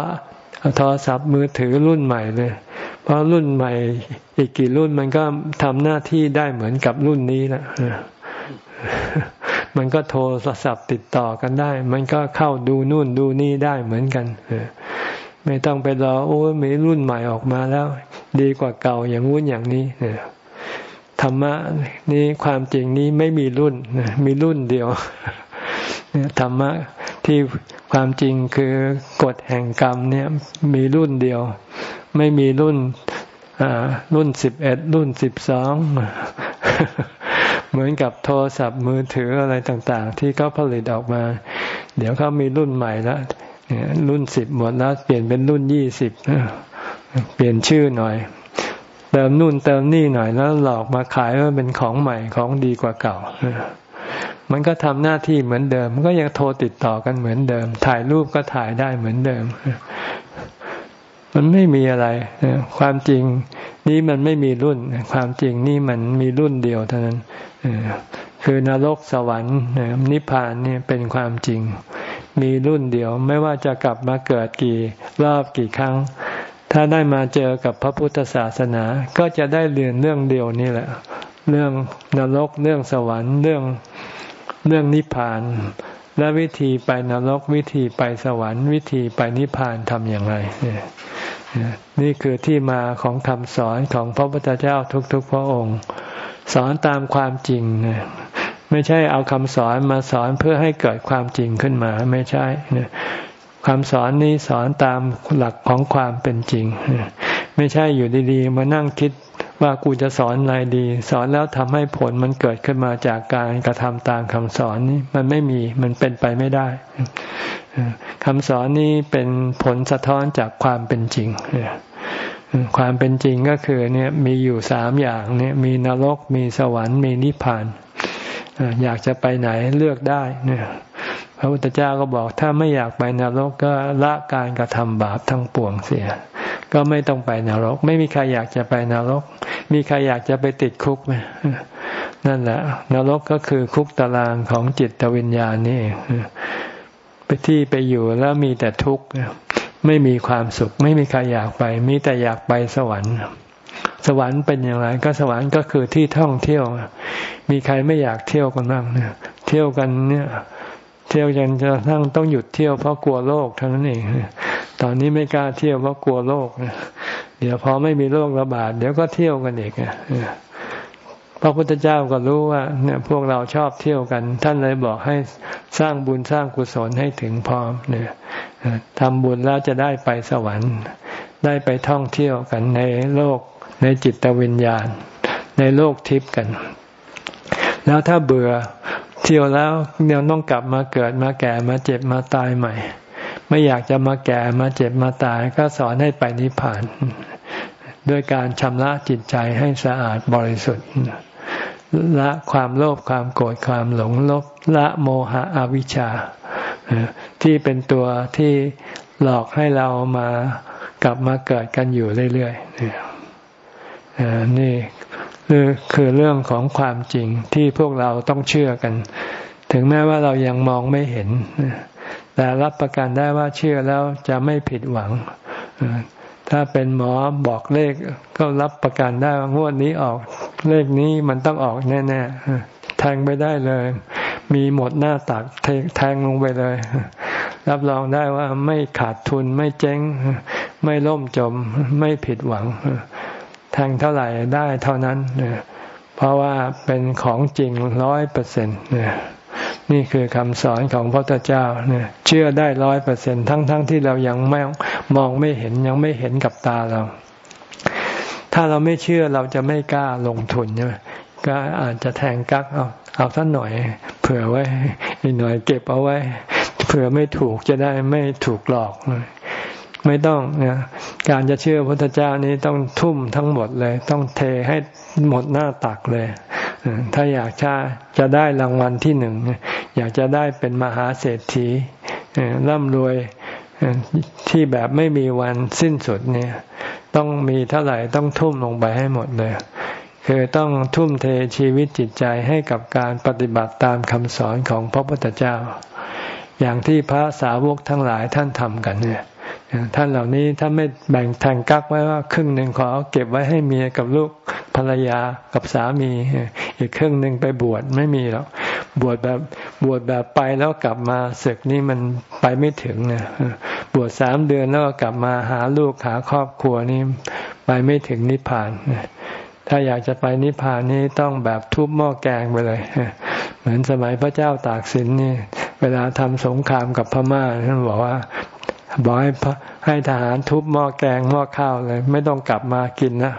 โทรศัพท์มือถือรุ่นใหม่เลย เพราะรุ่นใหม่อีกกี่รุ่นมันก็ทำหน้าที่ได้เหมือนกับรุ่นนี้แหละ มันก็โทรศัพท์ติดต่อกันได้ มันก็เข้าดูนู่นดูนี่ได้เหมือนกันไม่ต้องไปรอโอ้มีรุ่นใหม่ออกมาแล้ว ดีกว่าเก่าอย่างงู้นอย่างนี้ธรรมะนี้ความจริงนี้ไม่มีรุ่นมีรุ่นเดียวธรรมะที่ความจริงคือกฎแห่งกรรมเนี่ยมีรุ่นเดียว ไม่มีรุ่นรุ่นสิบเอ็ดรุ่นสิบสอง เหมือนกับโทรศัพท์มือถืออะไรต่างๆ ที่เขาผลิตออกมา เดี๋ยวเขามีรุ่นใหม่ล้วรุ่นสิบหมดแล้ว เปลี่ยนเป็นรุ่นยี่สิบเปลี่ยนชื่อหน่อย เติมนู่นเติมนี่หน่อยแล้วหลอกมาขายว่าเป็นของใหม่ของดีกว่าเก่ามันก็ทำหน้าที่เหมือนเดิม มันก็ยังโทรติดต่อกันเหมือนเดิม ถ่ายรูปก็ถ่ายได้เหมือนเดิม มันไม่มีอะไร ความจริง นี้มันไม่มีรุ่น ความจริงนี่มันมีรุ่นเดียวเท่านั้นคือนรกสวรรค์นิพพานนี่เป็นความจริง มีรุ่นเดียว ไม่ว่าจะกลับมาเกิดกี่รอบกี่ครั้ง ถ้าได้มาเจอกับพระพุทธศาสนา ก็จะได้เรียนเรื่องเดียวนี่แหละ เรื่องนรกเรื่องสวรรค์เรื่องเรื่องนิพพาน และวิธีไปนรกวิธีไปสวรรค์ วิธีไปนิพพานทำอย่างไร นี่คือที่มาของคำสอนของพระพุทธเจ้าทุกๆ พระองค์ สอนตามความจริง ไม่ใช่เอาคำสอนมาสอนเพื่อให้เกิดความจริงขึ้นมา ไม่ใช่คำสอนนี้สอนตามหลักของความเป็นจริง ไม่ใช่อยู่ดีๆ มานั่งคิด ว่ากูจะสอนอะไรดี สอนแล้วทำให้ผลมันเกิดขึ้นมาจากการกระทำตามคำสอนนี้มันไม่มีมันเป็นไปไม่ได้คำสอนนี้เป็นผลสะท้อนจากความเป็นจริงความเป็นจริงก็คือเนี่ยมีอยู่สามอย่างเนี่ยมีนรกมีสวรรค์มีนิพพานอยากจะไปไหนเลือกได้เนี่ยพระพุทธเจ้าก็บอกถ้าไม่อยากไปนรกก็ละการกระทำบาปทั้งปวงเสีย ก็ไม่ต้องไปนรก ไม่มีใครอยากจะไปนรก มีใครอยากจะไปติดคุกไหมนั่นแหละ นรกก็คือคุกตารางของจิตวิญญาณนี่ไปที่ไปอยู่แล้วมีแต่ทุกข์ไม่มีความสุข ไม่มีใครอยากไป มีแต่อยากไปสวรรค์ สวรรค์เป็นอย่างไร ก็สวรรค์ก็คือที่ท่องเที่ยว มีใครไม่อยากเที่ยวกันบ้างเนี่ยเที่ยวกันเนี่ย ที่ยวจนจะทั้งต้องหยุดเที่ยวเพราะกลัวโลกเท่านั้นเอง ตอนนี้ไม่กล้าเที่ยวเพราะกลัวโลกเดี๋ยวพอไม่มีโรคระบาดเดี๋ยวก็เที่ยวกันอีกพระพุทธเจ้าก็รู้ว่า เนี่ย พวกเราชอบเที่ยวกัน ท่านเลยบอกให้สร้างบุญสร้างกุศลให้ถึงพร้อมเนี่ยทำบุญแล้วจะได้ไปสวรรค์ ได้ไปท่องเที่ยวกันในโลกในจิตวิญญาณ ในโลกทิพย์กัน แล้วถ้าเบื่อ เที่ยวแล้วเดี๋ยวต้องกลับมาเกิดมาแก่มาเจ็บมาตายใหม่ ไม่อยากจะมาแก่มาเจ็บมาตาย ก็สอนให้ไปนิพพาน ด้วยการชำระจิตใจให้สะอาดบริสุทธิ์ละความโลภความโกรธความหลงลบละโมหะอวิชชา ที่เป็นตัวที่หลอกให้เรามากลับมาเกิดกันอยู่เรื่อยๆนี่ คือคือเรื่องของความจริงที่พวกเราต้องเชื่อกัน ถึงแม้ว่าเรายังมองไม่เห็น แต่รับประกันได้ว่าเชื่อแล้วจะไม่ผิดหวัง ถ้าเป็นหมอบอกเลขก็รับประกันได้ว่างวดนี้ออกเลขนี้มันต้องออกแน่ๆแทงไปได้เลย มีหมดหน้าตักแทงลงไปเลย รับรองได้ว่าไม่ขาดทุนไม่เจ๊ง ไม่ล่มจมไม่ผิดหวัง แทงเท่าไหร่ได้เท่านั้นเพราะว่าเป็นของจริงร้อยเปอร์เซ็นต์นี่คือคำสอนของพระพุทธเจ้าเชื่อได้ร้อยเปอร์เซ็นทั้งๆทที่เรายังไม่มองไม่เห็นยังไม่เห็นกับตาเรา ถ้าเราไม่เชื่อเราจะไม่กล้าลงทุนใช่ไหมก็อาจจะแทงกักเอาเอาสักหน่อย เผื่อไว้อีกหน่อยเก็บเอาไว้ เผื่อไม่ถูกจะได้ไม่ถูกหลอกเไม่ต้องนะการจะเชื่อพระพุทธเจ้านี้ต้องทุ่มทั้งหมดเลย ต้องเทให้หมดหน้าตักเลย ถ้าอยากจะจะได้รางวัลที่หนึ่งอยากจะได้เป็นมหาเศรษฐีร่ำรวยที่แบบไม่มีวันสิ้นสุดเนี่ย ต้องมีเท่าไหร่ต้องทุ่มลงไปให้หมดเลย คือต้องทุ่มเทชีวิตจิตใจให้กับการปฏิบัติตามคำสอนของพระพุทธเจ้า อย่างที่พระสาวกทั้งหลายท่านทำกันเนี่ย ท่านเหล่านี้ถ้าไม่แบ่งแทงกักไว้ว่าครึ่งหนึ่งขอเก็บไว้ให้เมียกับลูกภรรยากับสามี อีกครึ่งหนึ่งไปบวชไม่มีหรอกบวชแบบบวชแบบไปแล้วกลับมาศึกนี่มันไปไม่ถึงนะบวชสามเดือนแล้วกลับมาหาลูกหาครอบครัวนี่ไปไม่ถึงนิพพานถ้าอยากจะไปนิพพานนี่ต้องแบบทุบหม้อแกงไปเลยเหมือนสมัยพระเจ้าตากสินนี่ เวลาทำสงครามกับพม่าท่านบอกว่า บอกให้ให้ทหารทุบหม้อแกงหม้อข้าวเลย ไม่ต้องกลับมากินนะ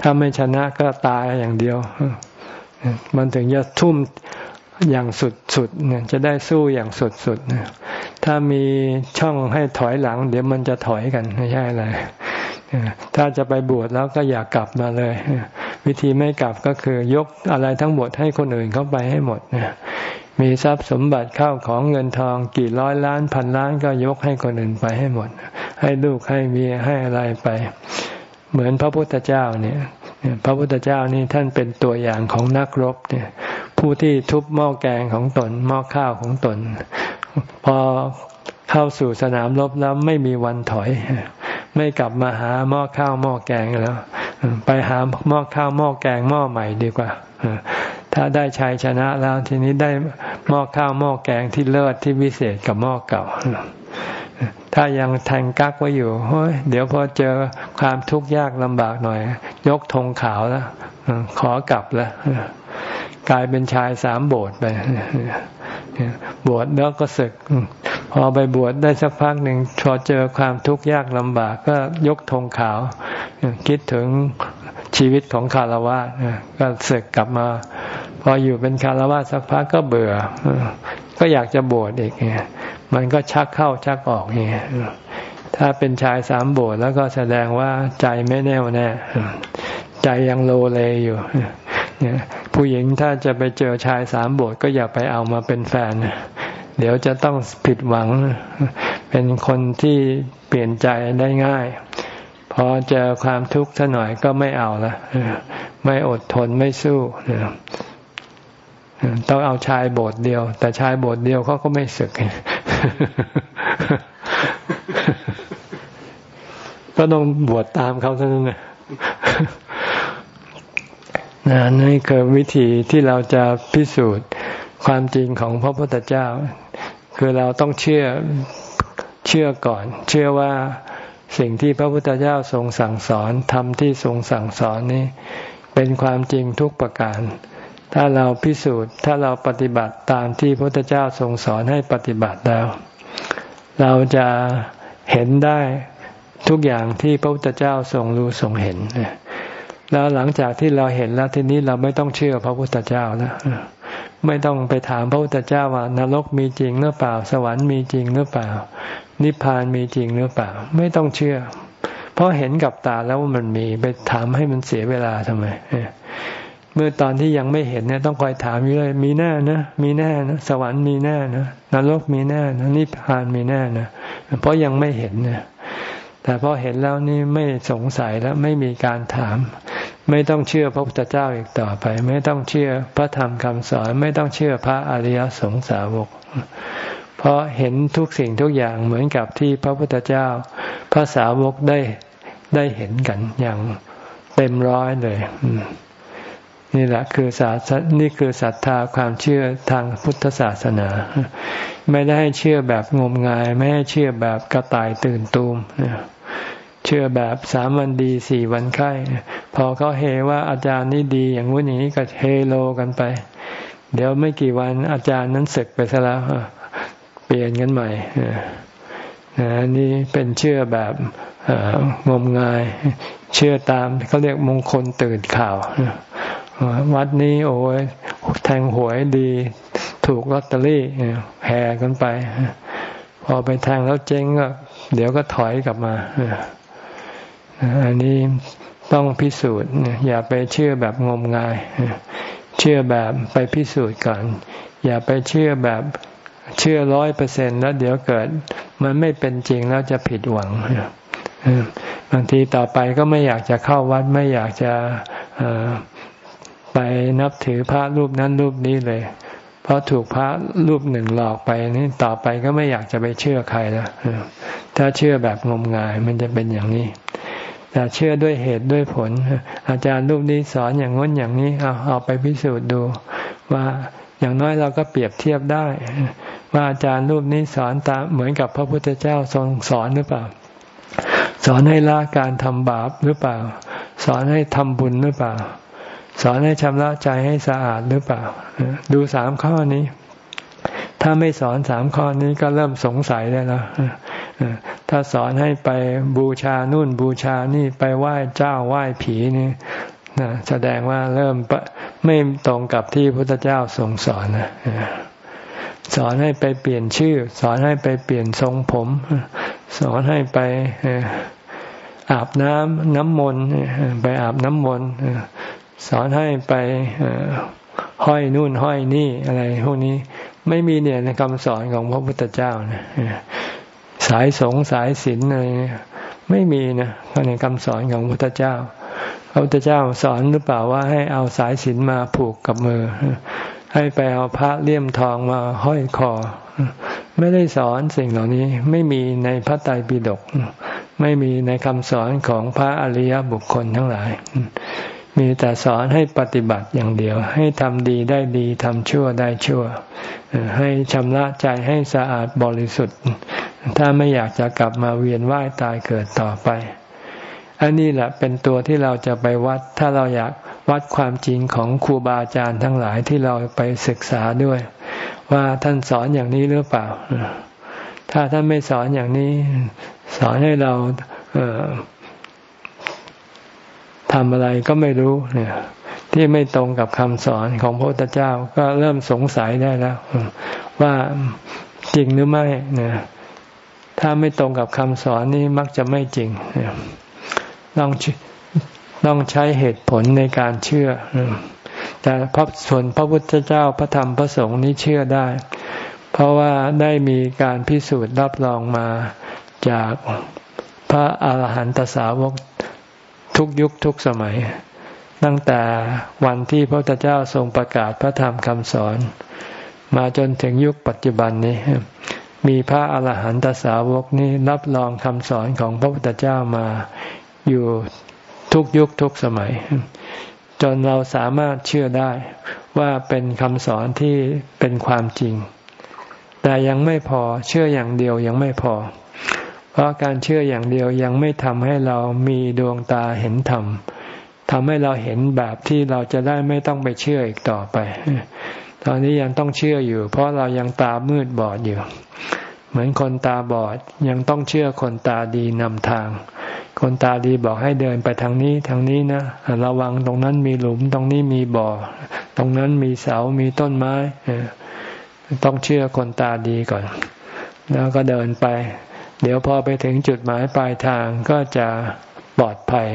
ถ้าไม่ชนะก็ตายอย่างเดียว มันถึงจะทุ่มอย่างสุดๆเนี่ยจะได้สู้อย่างสุดๆเนี่ยถ้ามีช่องให้ถอยหลัง เดี๋ยวมันจะถอยกันไม่ใช่อะไรถ้าจะไปบวชแล้วก็อย่ากกลับมาเลย วิธีไม่กลับก็คือยกอะไรทั้งหมดให้คนอื่นเข้าไปให้หมดเนี่ย มีทรัพย์สมบัติเข้าของเงินทองกี่ร้อยล้านพันล้านก็ยกให้คนอื่นไปให้หมด ให้ลูกให้เมียให้อะไรไป เหมือนพระพุทธเจ้าเนี่ย พระพุทธเจ้านี่ท่านเป็นตัวอย่างของนักรบเนี่ย ผู้ที่ทุบหม้อแกงของตนหม้อข้าวของตน พอเข้าสู่สนามรบแล้วไม่มีวันถอย ไม่กลับมาหาหม้อข้าวหม้อแกงแล้ว ไปหาหม้อข้าวหม้อแกงหม้อใหม่ดีกว่า ถ้าได้ชัยชนะแล้วทีนี้ได้หม้อข้าวหม้อแกงที่เลิศที่วิเศษกับหม้อเก่า ถ้ายังแทงกักไว้อยู่เฮ้ยเดี๋ยวพอเจอความทุกข์ยากลำบากหน่อย ยกธงขาวแล้วขอกลับแล้ว กลายเป็นชายสามโบสถ์ไปบวชแล้วก็ศึก พอไปบวชได้สักพักหนึ่งพอเจอความทุกข์ยากลำบากก็ยกธงขาว คิดถึงชีวิตของคารวะก็ศึกกลับมา พออยู่เป็นคารวะสักพักก็เบื่อ ก็อยากจะบวชอีกเนี่ยมันก็ชักเข้าชักออกเนี่ยถ้าเป็นชายสามโบสถ์แล้วก็แสดงว่าใจไม่แน่วแน่ใจยังโลเลอยู่เนี่ย ผู้หญิงถ้าจะไปเจอชายสามโบสถ์ก็อย่าไปเอามาเป็นแฟน เดี๋ยวจะต้องผิดหวัง เป็นคนที่เปลี่ยนใจได้ง่าย พอเจอความทุกข์สัหน่อยก็ไม่เอาละไม่อดทนไม่สู้ต้องเอาชายโบสถ์เดียว แต่ชายโบสถ์เดียวเขาก็ไม่ศึก ก็ต้องบวชตามเขาเท่านั้นนะ นี่คือวิธีที่เราจะพิสูจน์ความจริงของพระพุทธเจ้า คือเราต้องเชื่อเชื่อก่อน เชื่อว่าสิ่งที่พระพุทธเจ้าทรงสั่งสอนทำที่ทรงสั่งสอนนี้ เป็นความจริงทุกประการ ถ้าเราพิสูจน์ถ้าเราปฏิบัติตามที่พระพุทธเจ้าทรงสอนให้ปฏิบัติแล้ว เราจะเห็นได้ทุกอย่างที่พระพุทธเจ้าทรงรู้ทรงเห็น แล้วหลังจากที่เราเห็นแล้วทีนี้เราไม่ต้องเชื่อพระพุทธเจ้าแล้วไม่ต้องไปถามพระพุทธเจ้าว่านรกมีจริงหรือเปล่า สวรรค์มีจริงหรือเปล่า นิพพานมีจริงหรือเปล่า ไม่ต้องเชื่อ เพราะเห็นกับตาแล้วว่ามันมีไปถามให้มันเสียเวลาทำไมเมื่อตอนที่ยังไม่เห็นเนี่ยต้องคอยถามอยู่เลยมีแน่นะมีแน่นะสวรรค์มีแน่นะนรกมีแน่นะนิพพานมีแน่นะเพราะยังไม่เห็นเนี่ยแต่พอเห็นแล้วนี่ไม่สงสัยแล้วไม่มีการถาม ไม่ต้องเชื่อพระพุทธเจ้าอีกต่อไป ไม่ต้องเชื่อพระธรรมคำสอน ไม่ต้องเชื่อพระอริยสงสาวก เพราะเห็นทุกสิ่งทุกอย่างเหมือนกับที่พระพุทธเจ้า พระสาวกได้ได้เห็นกันอย่างเต็มร้อยเลย นี่แหละคือศาสนี่คือศรัทธาความเชื่อทางพุทธศาสนา ไม่ได้ให้เชื่อแบบงมงาย ไม่ให้เชื่อแบบกระต่ายตื่นตูมเเชื่อแบบสามวันดีสี่วันไข้พอเขาเฮว่าอาจารย์นี่ดีอย่างนู้นอย่างนี้ก็เฮโลกันไป เดี๋ยวไม่กี่วันอาจารย์นั้นศึกไปซะแล้วเปลี่ยนกันใหม่นี่เป็นเชื่อแบบงมงาย เชื่อตามเขาเรียกมงคลตื่นข่าววัดนี้โอ้ยแทงหวยดี ถูกลอตเตอรี่แห่กันไป พอไปแทงแล้วเจ๊งก็เดี๋ยวก็ถอยกลับมา อันนี้ต้องพิสูจน์อย่าไปเชื่อแบบงมงาย เชื่อแบบไปพิสูจน์ก่อน อย่าไปเชื่อแบบเชื่อร้อยเปอร์เซ็นแล้วเดี๋ยวเกิด มันไม่เป็นจริงแล้วจะผิดหวังบางทีต่อไปก็ไม่อยากจะเข้าวัดไม่อยากจะไปนับถือพระรูปนั้นรูปนี้เลย เพราะถูกพระรูปหนึ่งหลอกไปนี่ต่อไปก็ไม่อยากจะไปเชื่อใครแล้วถ้าเชื่อแบบงมงายมันจะเป็นอย่างนี้ แต่เชื่อด้วยเหตุด้วยผล อาจารย์รูปนี้สอนอย่างง้นอย่างนี้เอาเอาไปพิสูจน์ดูว่าอย่างน้อยเราก็เปรียบเทียบได้ ว่าอาจารย์รูปนี้สอนตามเหมือนกับพระพุทธเจ้าทรงสอนหรือเปล่า สอนให้ละการทำบาปหรือเปล่า สอนให้ทำบุญหรือเปล่า สอนให้ชำระใจให้สะอาดหรือเปล่า ดูสามข้อนี้ ถ้าไม่สอนสามข้อนี้ก็เริ่มสงสัยได้แล้ว ถ้าสอนให้ไปบูชานู่นบูชานี่ไปไหว้เจ้าไหว้ผีนี่นะแสดงว่าเริ่มไม่ตรงกับที่พระพุทธเจ้าทรงสอนนะสอนให้ไปเปลี่ยนชื่อ สอนให้ไปเปลี่ยนทรงผม สอนให้ไปอาบน้ำน้ำมนต์ไปอาบน้ำมนต์สอนให้ไปห้อยนู่นห้อยนี่อะไรพวกนี้ไม่มีเนี่ยในคำสอนของพระพุทธเจ้านะ สายสงสายศีลอะไรไม่มีนะในคำสอนของพระพุทธเจ้าพระพุทธเจ้าสอนหรือเปล่าว่าให้เอาสายศีลมาผูกกับมือ ให้ไปเอาพระเลี่ยมทองมาห้อยคอ ไม่ได้สอนสิ่งเหล่านี้ไม่มีในพระไตรปิฎกไม่มีในคำสอนของพระอริยบุคคลทั้งหลาย มีแต่สอนให้ปฏิบัติอย่างเดียว ให้ทำดีได้ดีทำชั่วได้ชั่ว ให้ชำระใจให้สะอาดบริสุทธิ์ ถ้าไม่อยากจะกลับมาเวียนว่ายตายเกิดต่อไป อันนี้แหละเป็นตัวที่เราจะไปวัด ถ้าเราอยากวัดความจริงของครูบาอาจารย์ทั้งหลายที่เราไปศึกษาด้วย ว่าท่านสอนอย่างนี้หรือเปล่า ถ้าท่านไม่สอนอย่างนี้ สอนให้เราเทำอะไรก็ไม่รู้เนี่ยที่ไม่ตรงกับคำสอนของพระพุทธเจ้าก็เริ่มสงสัยได้แล้ว ว่าจริงหรือไม่เนี่ยถ้าไม่ตรงกับคำสอนนี้มักจะไม่จริงต้องต้องใช้เหตุผลในการเชื่อ แต่พระส่วนพระพุทธเจ้าพระธรรมพระสงฆ์นี้เชื่อได้ เพราะว่าได้มีการพิสูจน์รับรองมาจากพระอาหารหันตสาวก ทุกยุคทุกสมัย ตั้งแต่วันที่พระพุทธเจ้าทรงประกาศพระธรรมคำสอน มาจนถึงยุคปัจจุบันนี้ มีพระอาหารหันตสาวกนี้รับรองคำสอนของพระพุทธเจ้ามาอยู่ทุกยุคทุกสมัย จนเราสามารถเชื่อได้ว่าเป็นคำสอนที่เป็นความจริง แต่ยังไม่พอเชื่ออย่างเดียวยังไม่พอ เพราะการเชื่ออย่างเดียวยังไม่ทำให้เรามีดวงตาเห็นธรรมทำให้เราเห็นแบบที่เราจะได้ไม่ต้องไปเชื่ออีกต่อไป ตอนนี้ยังต้องเชื่ออยู่ เพราะเรายังตามืดบอดอยู่ เหมือนคนตาบอดยังต้องเชื่อคนตาดีนำทาง คนตาดีบอกให้เดินไปทางนี้ทางนี้นะระวังตรงนั้นมีหลุมตรงนี้มีบ่อ ตรงนั้นมีเสามีต้นไม้ต้องเชื่อคนตาดีก่อน แล้วก็เดินไป เดี๋ยวพอไปถึงจุดหมายปลายทางก็จะปลอดภัย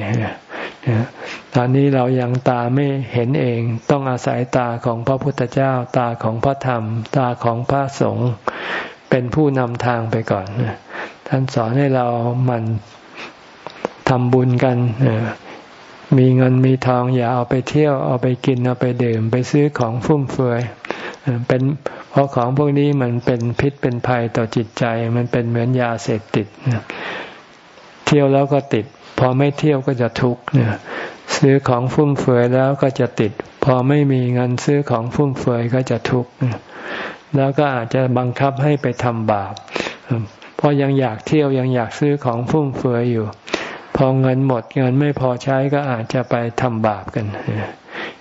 ตอนนี้เรายังตาไม่เห็นเอง ต้องอาศัยตาของพระพุทธเจ้า ตาของพระธรรม ตาของพระสงฆ์เป็นผู้นำทางไปก่อนท่านสอนให้เรามันทำบุญกันมีเงินมีทองอย่าเอาไปเที่ยวเอาไปกินเอาไปดื่ม ไปซื้อของฟุ่มเฟือย เป็นเพราะของพวกนี้มันเป็นพิษเป็นภัยต่อจิตใจ มันเป็นเหมือนยาเสพติดเที่ยวแล้วก็ติด พอไม่เที่ยวก็จะทุกข์เนี่ยซื้อของฟุ่มเฟือยแล้วก็จะติด พอไม่มีเงินซื้อของฟุ่มเฟือยก็จะทุกข์แล้วก็อาจจะบังคับให้ไปทำบาปเพราะยังอยากเที่ยวยังอยากซื้อของฟุ่มเฟือยอยู่ พอเงินหมดเงินไม่พอใช้ก็อาจจะไปทำบาปกัน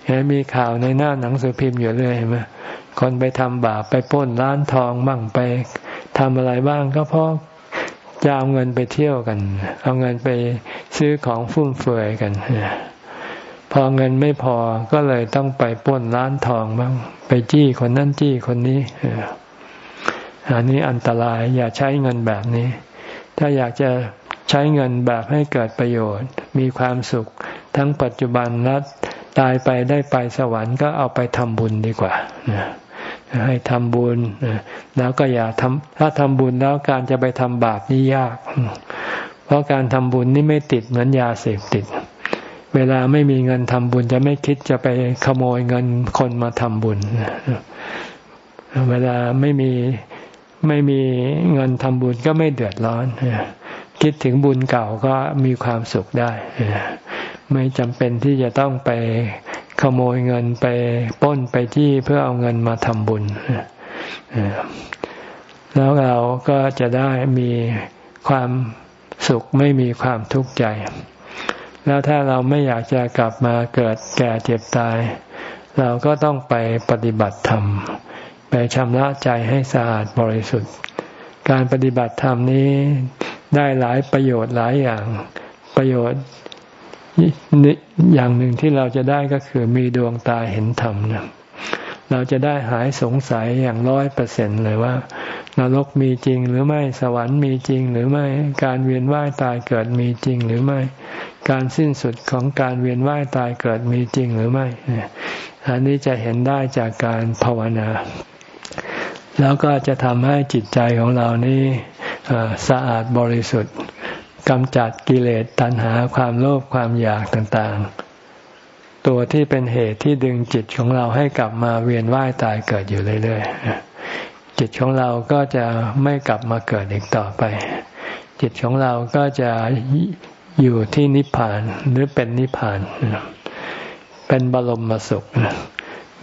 เห็นมีข่าวในหน้าหนังสือพิมพ์อยู่เรื่อยเห็นไหม คนไปทำบาปไปป้นร้านทองบ้างไปทำอะไรบ้างก็เพราะจะเอาเงินไปเที่ยวกัน เอาเงินไปซื้อของฟุ่มเฟือยกัน พอเงินไม่พอก็เลยต้องไปป้นร้านทองบ้าง ไปจี้คนนั่นจี้คนนี้อันนี้อันตรายอย่าใช้เงินแบบนี้ ถ้าอยากจะใช้เงินแบบให้เกิดประโยชน์ มีความสุข ทั้งปัจจุบันและตายไปได้ไปสวรรค์ก็เอาไปทำบุญดีกว่า ให้ทำบุญแล้วก็อย่าทำถ้าทำบุญแล้วการจะไปทำบาปนี่ยาก เพราะการทำบุญนี่ไม่ติดเหมือนยาเสพติด เวลาไม่มีเงินทำบุญจะไม่คิดจะไปขโมยเงินคนมาทำบุญ เวลาไม่มีไม่มีเงินทำบุญก็ไม่เดือดร้อน คิดถึงบุญเก่าก็มีความสุขได้ ไม่จำเป็นที่จะต้องไป ขโมยเงินไปป้นไปที่เพื่อเอาเงินมาทำบุญ แล้วเราก็จะได้มีความสุขไม่มีความทุกข์ใจ แล้วถ้าเราไม่อยากจะกลับมาเกิดแก่เจ็บตาย เราก็ต้องไปปฏิบัติธรรม ไปชำระใจให้สะอาดบริสุทธิ์ การปฏิบัติธรรมนี้ได้หลายประโยชน์หลายอย่างประโยชน์ อย่างหนึ่งที่เราจะได้ก็คือมีดวงตาเห็นธรรมนะเราจะได้หายสงสัยอย่างร้อยเปอร์เซ็นเลยว่านรกมีจริงหรือไม่สวรรค์มีจริงหรือไม่การเวียนว่ายตายเกิดมีจริงหรือไม่ การสิ้นสุดของการเวียนว่ายตายเกิดมีจริงหรือไม่อันนี้จะเห็นได้จากการภาวนา แล้วก็จะทำให้จิตใจของเรานี้สะอาดบริสุทธิ์ กำจัดกิเลสตัณหาความโลภความอยากต่างๆ ตัวที่เป็นเหตุที่ดึงจิตของเราให้กลับมาเวียนว่ายตายเกิดอยู่เรื่อยๆ จิตของเราก็จะไม่กลับมาเกิดอีกต่อไป จิตของเราก็จะอยู่ที่นิพพานหรือเป็นนิพพาน เป็นบรมสุข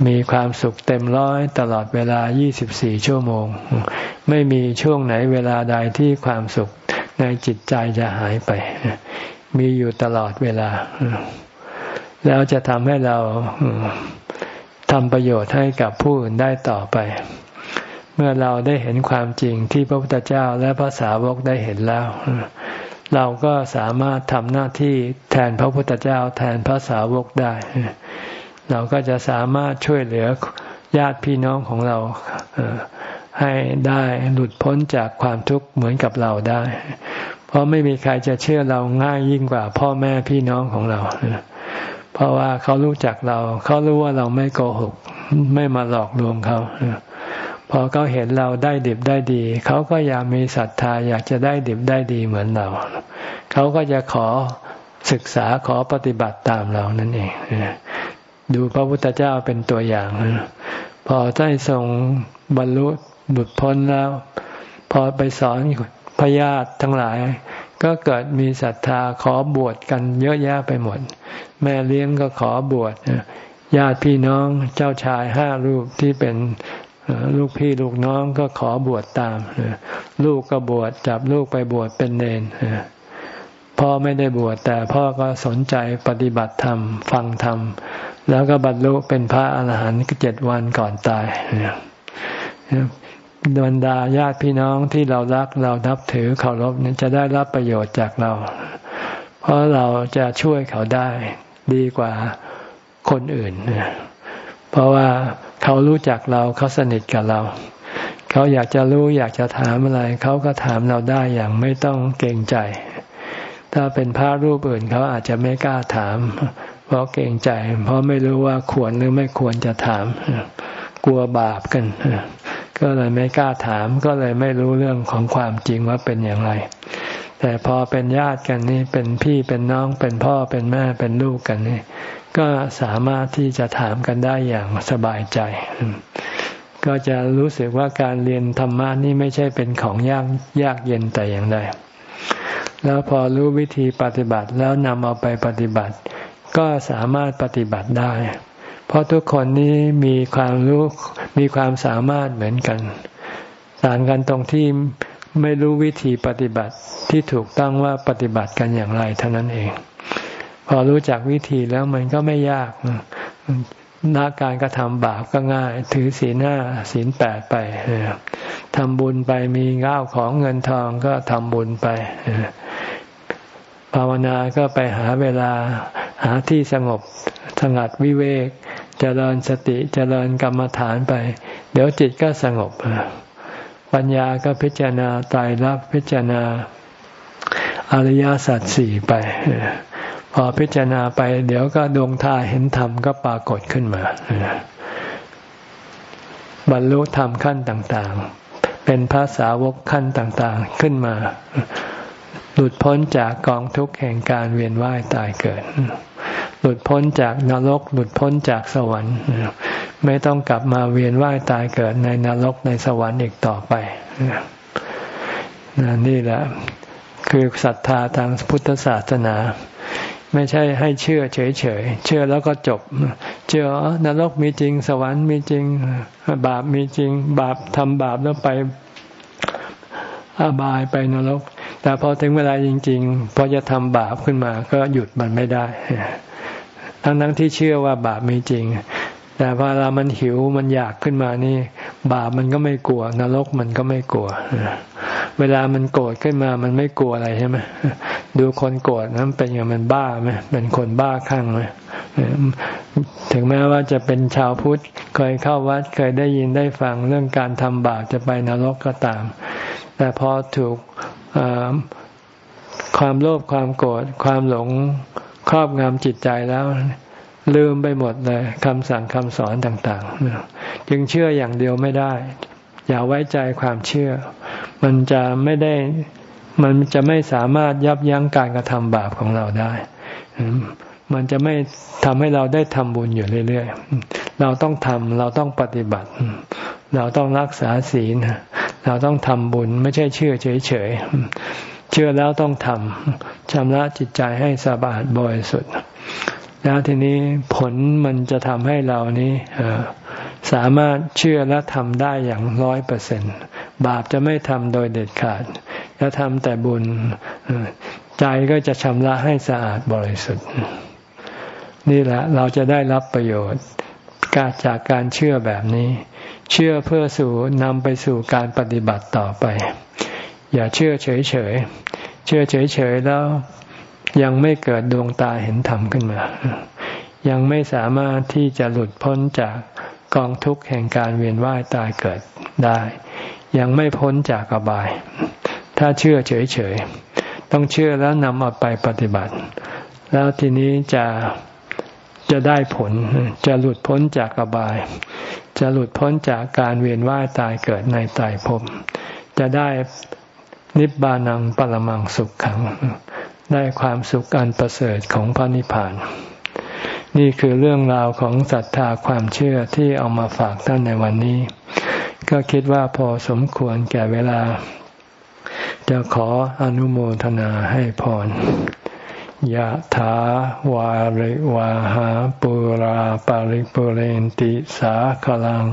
มีความสุขเต็มร้อยตลอดเวลา 24 ชั่วโมง ไม่มีช่วงไหนเวลาใดที่ความสุข ในจิตใจจะหายไป มีอยู่ตลอดเวลา แล้วจะทำให้เราทำประโยชน์ให้กับผู้อื่นได้ต่อไป เมื่อเราได้เห็นความจริงที่พระพุทธเจ้าและพระสาวกได้เห็นแล้ว เราก็สามารถทำหน้าที่แทนพระพุทธเจ้าแทนพระสาวกได้ เราก็จะสามารถช่วยเหลือญาติพี่น้องของเรา ให้ได้หลุดพ้นจากความทุกข์เหมือนกับเราได้ เพราะไม่มีใครจะเชื่อเราง่ายยิ่งกว่าพ่อแม่พี่น้องของเรา เพราะว่าเขารู้จักเรา เขารู้ว่าเราไม่โกหก ไม่มาหลอกลวงเขาพอเขาเห็นเราได้ดิบได้ดี เขาก็อยากมีศรัทธาอยากจะได้ดิบได้ดีเหมือนเรา เขาก็จะขอศึกษาขอปฏิบัติตามเรานั่นเองดูพระพุทธเจ้าเป็นตัวอย่างพอได้ทรงบรรลุ หลุดพ้นแล้ว พอไปสอนพญาติทั้งหลาย ก็เกิดมีศรัทธาขอบวชกันเยอะแยะไปหมด แม่เลี้ยงก็ขอบวชญาติพี่น้องเจ้าชายห้ารูปที่เป็นลูกพี่ลูกน้องก็ขอบวชตามลูกก็บวชจับลูกไปบวชเป็นเนนพ่อไม่ได้บวชแต่พ่อก็สนใจปฏิบัติธรรม ฟังธรรม แล้วก็บรรลุเป็นพระอรหันต์เจ็ดวันก่อนตาย บรรดาญาติพี่น้องที่เรารักเรานับถือเคารพนี้จะได้รับประโยชน์จากเรา เพราะเราจะช่วยเขาได้ดีกว่าคนอื่น เพราะว่าเขารู้จักเราเขาสนิทกับเรา เขาอยากจะรู้อยากจะถามอะไร เขาก็ถามเราได้อย่างไม่ต้องเกรงใจ ถ้าเป็นพระรูปอื่นเขาอาจจะไม่กล้าถาม เพราะเกรงใจ เพราะไม่รู้ว่าควรหรือไม่ควรจะถาม กลัวบาปกัน ก็เลยไม่กล้าถามก็เลยไม่รู้เรื่องของความจริงว่าเป็นอย่างไร แต่พอเป็นญาติกันนี่เป็นพี่เป็นน้องเป็นพ่อเป็นแม่เป็นลูกกันนี่ก็สามารถที่จะถามกันได้อย่างสบายใจ ก็จะรู้สึกว่าการเรียนธรรมะนี่ไม่ใช่เป็นของยากยากเย็นแต่อย่างใดแล้วพอรู้วิธีปฏิบัติแล้วนำเอาไปปฏิบัติ ก็สามารถปฏิบัติได้ เพราะทุกคนนี้มีความรู้มีความสามารถเหมือนกัน ต่างกันตรงที่ไม่รู้วิธีปฏิบัติที่ถูกต้องว่าปฏิบัติกันอย่างไรเท่านั้นเอง พอรู้จักวิธีแล้วมันก็ไม่ยากนักการกระทำบาปก็ง่าย ถือศีลห้าศีลแปดไปทำบุญไปมีง้าวของเงินทองก็ทำบุญไปภาวนาก็ไปหาเวลาหาที่สงบสงัดวิเวก เจริญสติเจริญกรรมฐานไป เดี๋ยวจิตก็สงบ ปัญญาก็พิจารณาตายรักพิจารณาอริยสัจสี่ไป พอพิจารณาไป เดี๋ยวก็ดวงตาเห็นธรรมก็ปรากฏขึ้นมา บรรลุธรรมขั้นต่างๆ เป็นพระสาวกขั้นต่างๆขึ้นมา หลุดพ้นจากกองทุกข์แห่งการเวียนว่ายตายเกิด หลุดพ้นจากนรก หลุดพ้นจากสวรรค์ ไม่ต้องกลับมาเวียนว่ายตายเกิดในนรกในสวรรค์อีกต่อไปนี่แหละ คือศรัทธาทางพุทธศาสนา ไม่ใช่ให้เชื่อเฉยๆเชื่อแล้วก็จบ เชื่อนรกมีจริง สวรรค์มีจริง บาปมีจริง บาปทำบาปแล้วไปอบายไปนรก แต่พอถึงเวลาจริง ๆ พอจะทำบาปขึ้นมา ก็หยุดมันไม่ได้ ทั้งนั้นที่เชื่อว่าบาปมีจริง แต่เวลามันหิวมันอยากขึ้นมานี่ บาปมันก็ไม่กลัวนรกมันก็ไม่กลัว เวลามันโกรธขึ้นมามันไม่กลัวอะไรใช่ไหมดูคนโกรธนั้นเป็นอย่างมันบ้าไหมเป็นคนบ้าข้างไหมถึงแม้ว่าจะเป็นชาวพุทธเคยเข้าวัดเคยได้ยินได้ฟังเรื่องการทำบาปจะไปนรกก็ตาม แต่พอถูก ความโลภความโกรธความหลงครอบงำจิตใจแล้ว ลืมไปหมดเลยคำสั่งคำสอนต่างๆ จึงเชื่ออย่างเดียวไม่ได้ อย่าไว้ใจความเชื่อ มันจะไม่ได้มันจะไม่สามารถยับยั้งการกระทำบาปของเราได้ มันจะไม่ทำให้เราได้ทำบุญอยู่เรื่อยๆ เราต้องทำเราต้องปฏิบัติ เราต้องรักษาศีล เราต้องทำบุญไม่ใช่เชื่อเฉยๆ เชื่อแล้วต้องทำชำระจิตใจให้สะอาดบริสุทธิ์แล้วทีนี้ผลมันจะทำให้เรานี้สามารถเชื่อและทำได้อย่างร้อยเปอร์เซ็นบาปจะไม่ทำโดยเด็ดขาด จะทำแต่บุญใจก็จะชำระให้สะอาดบริสุทธิ์ นี่แหละเราจะได้รับประโยชน์การจากการเชื่อแบบนี้ เชื่อเพื่อสู่นำไปสู่การปฏิบัติต่อไป อย่าเชื่อเฉยเฉยเชื่อเฉยเฉยแล้วยังไม่เกิดดวงตาเห็นธรรมขึ้นมา ยังไม่สามารถที่จะหลุดพ้นจากกองทุกข์แห่งการเวียนว่ายตายเกิดได้ ยังไม่พ้นจากอบาย ถ้าเชื่อเฉยเฉยต้องเชื่อแล้วนำเอาไปปฏิบัติ แล้วทีนี้จะจะได้ผลจะหลุดพ้นจากอบาย จะหลุดพ้นจากการเวียนว่ายตายเกิดในตายภพจะได้นิบานังปรมังสุขขัง ได้ความสุขอันประเสริฐของพระนิพพาน นี่คือเรื่องราวของศรัทธาความเชื่อที่เอามาฝากท่านในวันนี้ ก็คิดว่าพอสมควรแก่เวลา จะขออนุโมทนาให้พร ยะถาวาริวาหาปุราปาริปุเรนติสาขลัง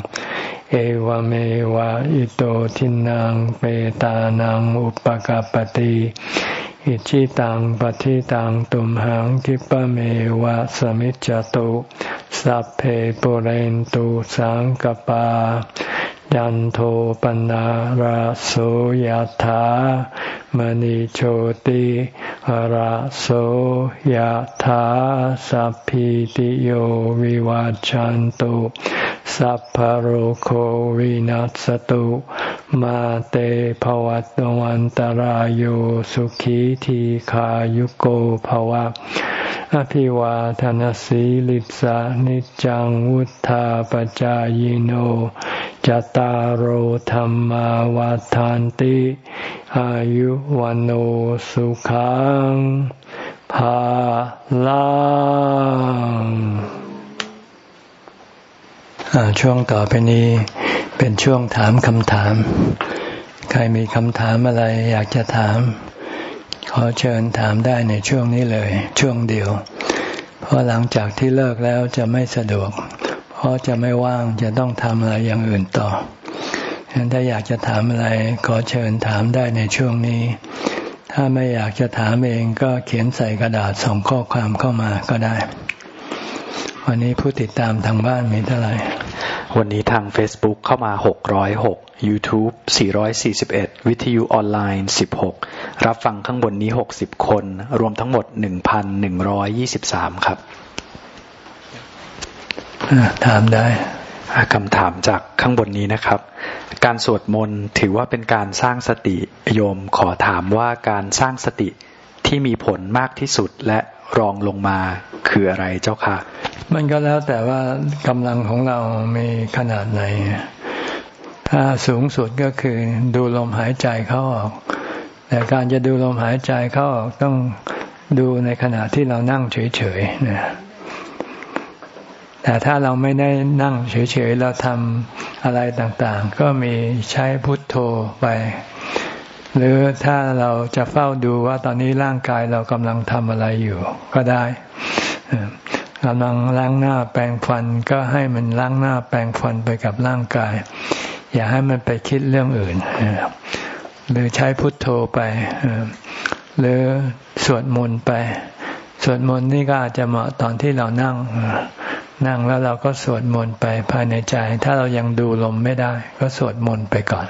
เอวเมวะอิโตทินังเปตานังอุปกาปติอิชิตังปฏิตังตุมหังคิปะเมวะสมิจจตุสัพเพปุเรนตุสังกปา ยันโทปนะราโสยธามณิโชติราโสยธาสัพพิติโยวิวาจันตุสัพพโรโควินัสตุมาเตภวัตวันตารโยสุขีทีขายุโกภวะ อภิวาทนสีลิสานิจังวุธาปจายโนจตารโหธรรมวาทานติ อายุวันโอสุขังภาลังช่วงต่อไปนี้เป็นช่วงถามคำถาม ใครมีคำถามอะไรอยากจะถาม ขอเชิญถามได้ในช่วงนี้เลย ช่วงเดียว เพราะหลังจากที่เลิกแล้วจะไม่สะดวก เพราะจะไม่ว่างจะต้องทำอะไรอย่างอื่นต่อฉะนั้นถ้าอยากจะถามอะไร ขอเชิญถามได้ในช่วงนี้ ถ้าไม่อยากจะถามเองก็เขียนใส่กระดาษส่งข้อความเข้ามาก็ได้ วันนี้ผู้ติดตามทางบ้านมีเท่าไหร่ วันนี้ทาง Facebook เข้ามา 606 YouTube 441 วิทยุออนไลน์ 16 รับฟังข้างบนนี้ 60 คน รวมทั้งหมด 1,123 ครับ ถามได้คำถามจากข้างบนนี้นะครับ การสวดมนต์ถือว่าเป็นการสร้างสติโยมขอถามว่าการสร้างสติที่มีผลมากที่สุดและรองลงมาคืออะไรเจ้าค่ะ มันก็แล้วแต่ว่ากำลังของเรามีขนาดไหน ถ้าสูงสุดก็คือดูลมหายใจเข้าออก แต่การจะดูลมหายใจเข้าออกต้องดูในขณะที่เรานั่งเฉยๆนะแต่ถ้าเราไม่ได้นั่งเฉยๆเราทำอะไรต่างๆ ก็มีใช้พุทโธไป หรือถ้าเราจะเฝ้าดูว่าตอนนี้ร่างกายเรากำลังทำอะไรอยู่ ก็ได้กำลังล้างหน้าแปรงฟันก็ให้มันล้างหน้าแปรงฟันไปกับร่างกาย อย่าให้มันไปคิดเรื่องอื่น หรือใช้พุทโธไปหรือสวดมนต์ไป สวดมนต์นี่ก็อาจจะเหมาะตอนที่เรานั่ง นั่งแล้วเราก็สวดมนต์ไปภายในใจ ถ้าเรายังดูลมไม่ได้ ก็สวดมนต์ไปก่อน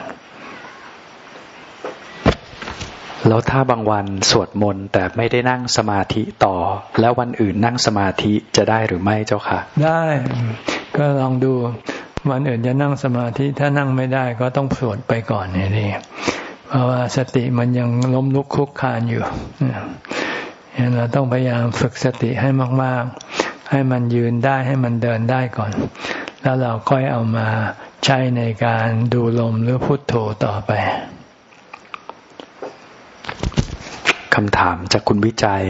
แล้วถ้าบางวันสวดมนต์แต่ไม่ได้นั่งสมาธิต่อ แล้ววันอื่นนั่งสมาธิจะได้หรือไม่เจ้าค่ะ ได้ก็ลองดูวันอื่นจะนั่งสมาธิถ้านั่งไม่ได้ก็ต้องสวดไปก่อนนี่ เพราะว่าสติมันยังล้มลุกคุกคานอยู่เราต้องพยายามฝึกสติให้มาก ๆ ให้มันยืนได้ให้มันเดินได้ก่อน แล้วเราค่อยเอามาใช้ในการดูลมหรือพุทโธต่อไปคำถามจากคุณวิจัย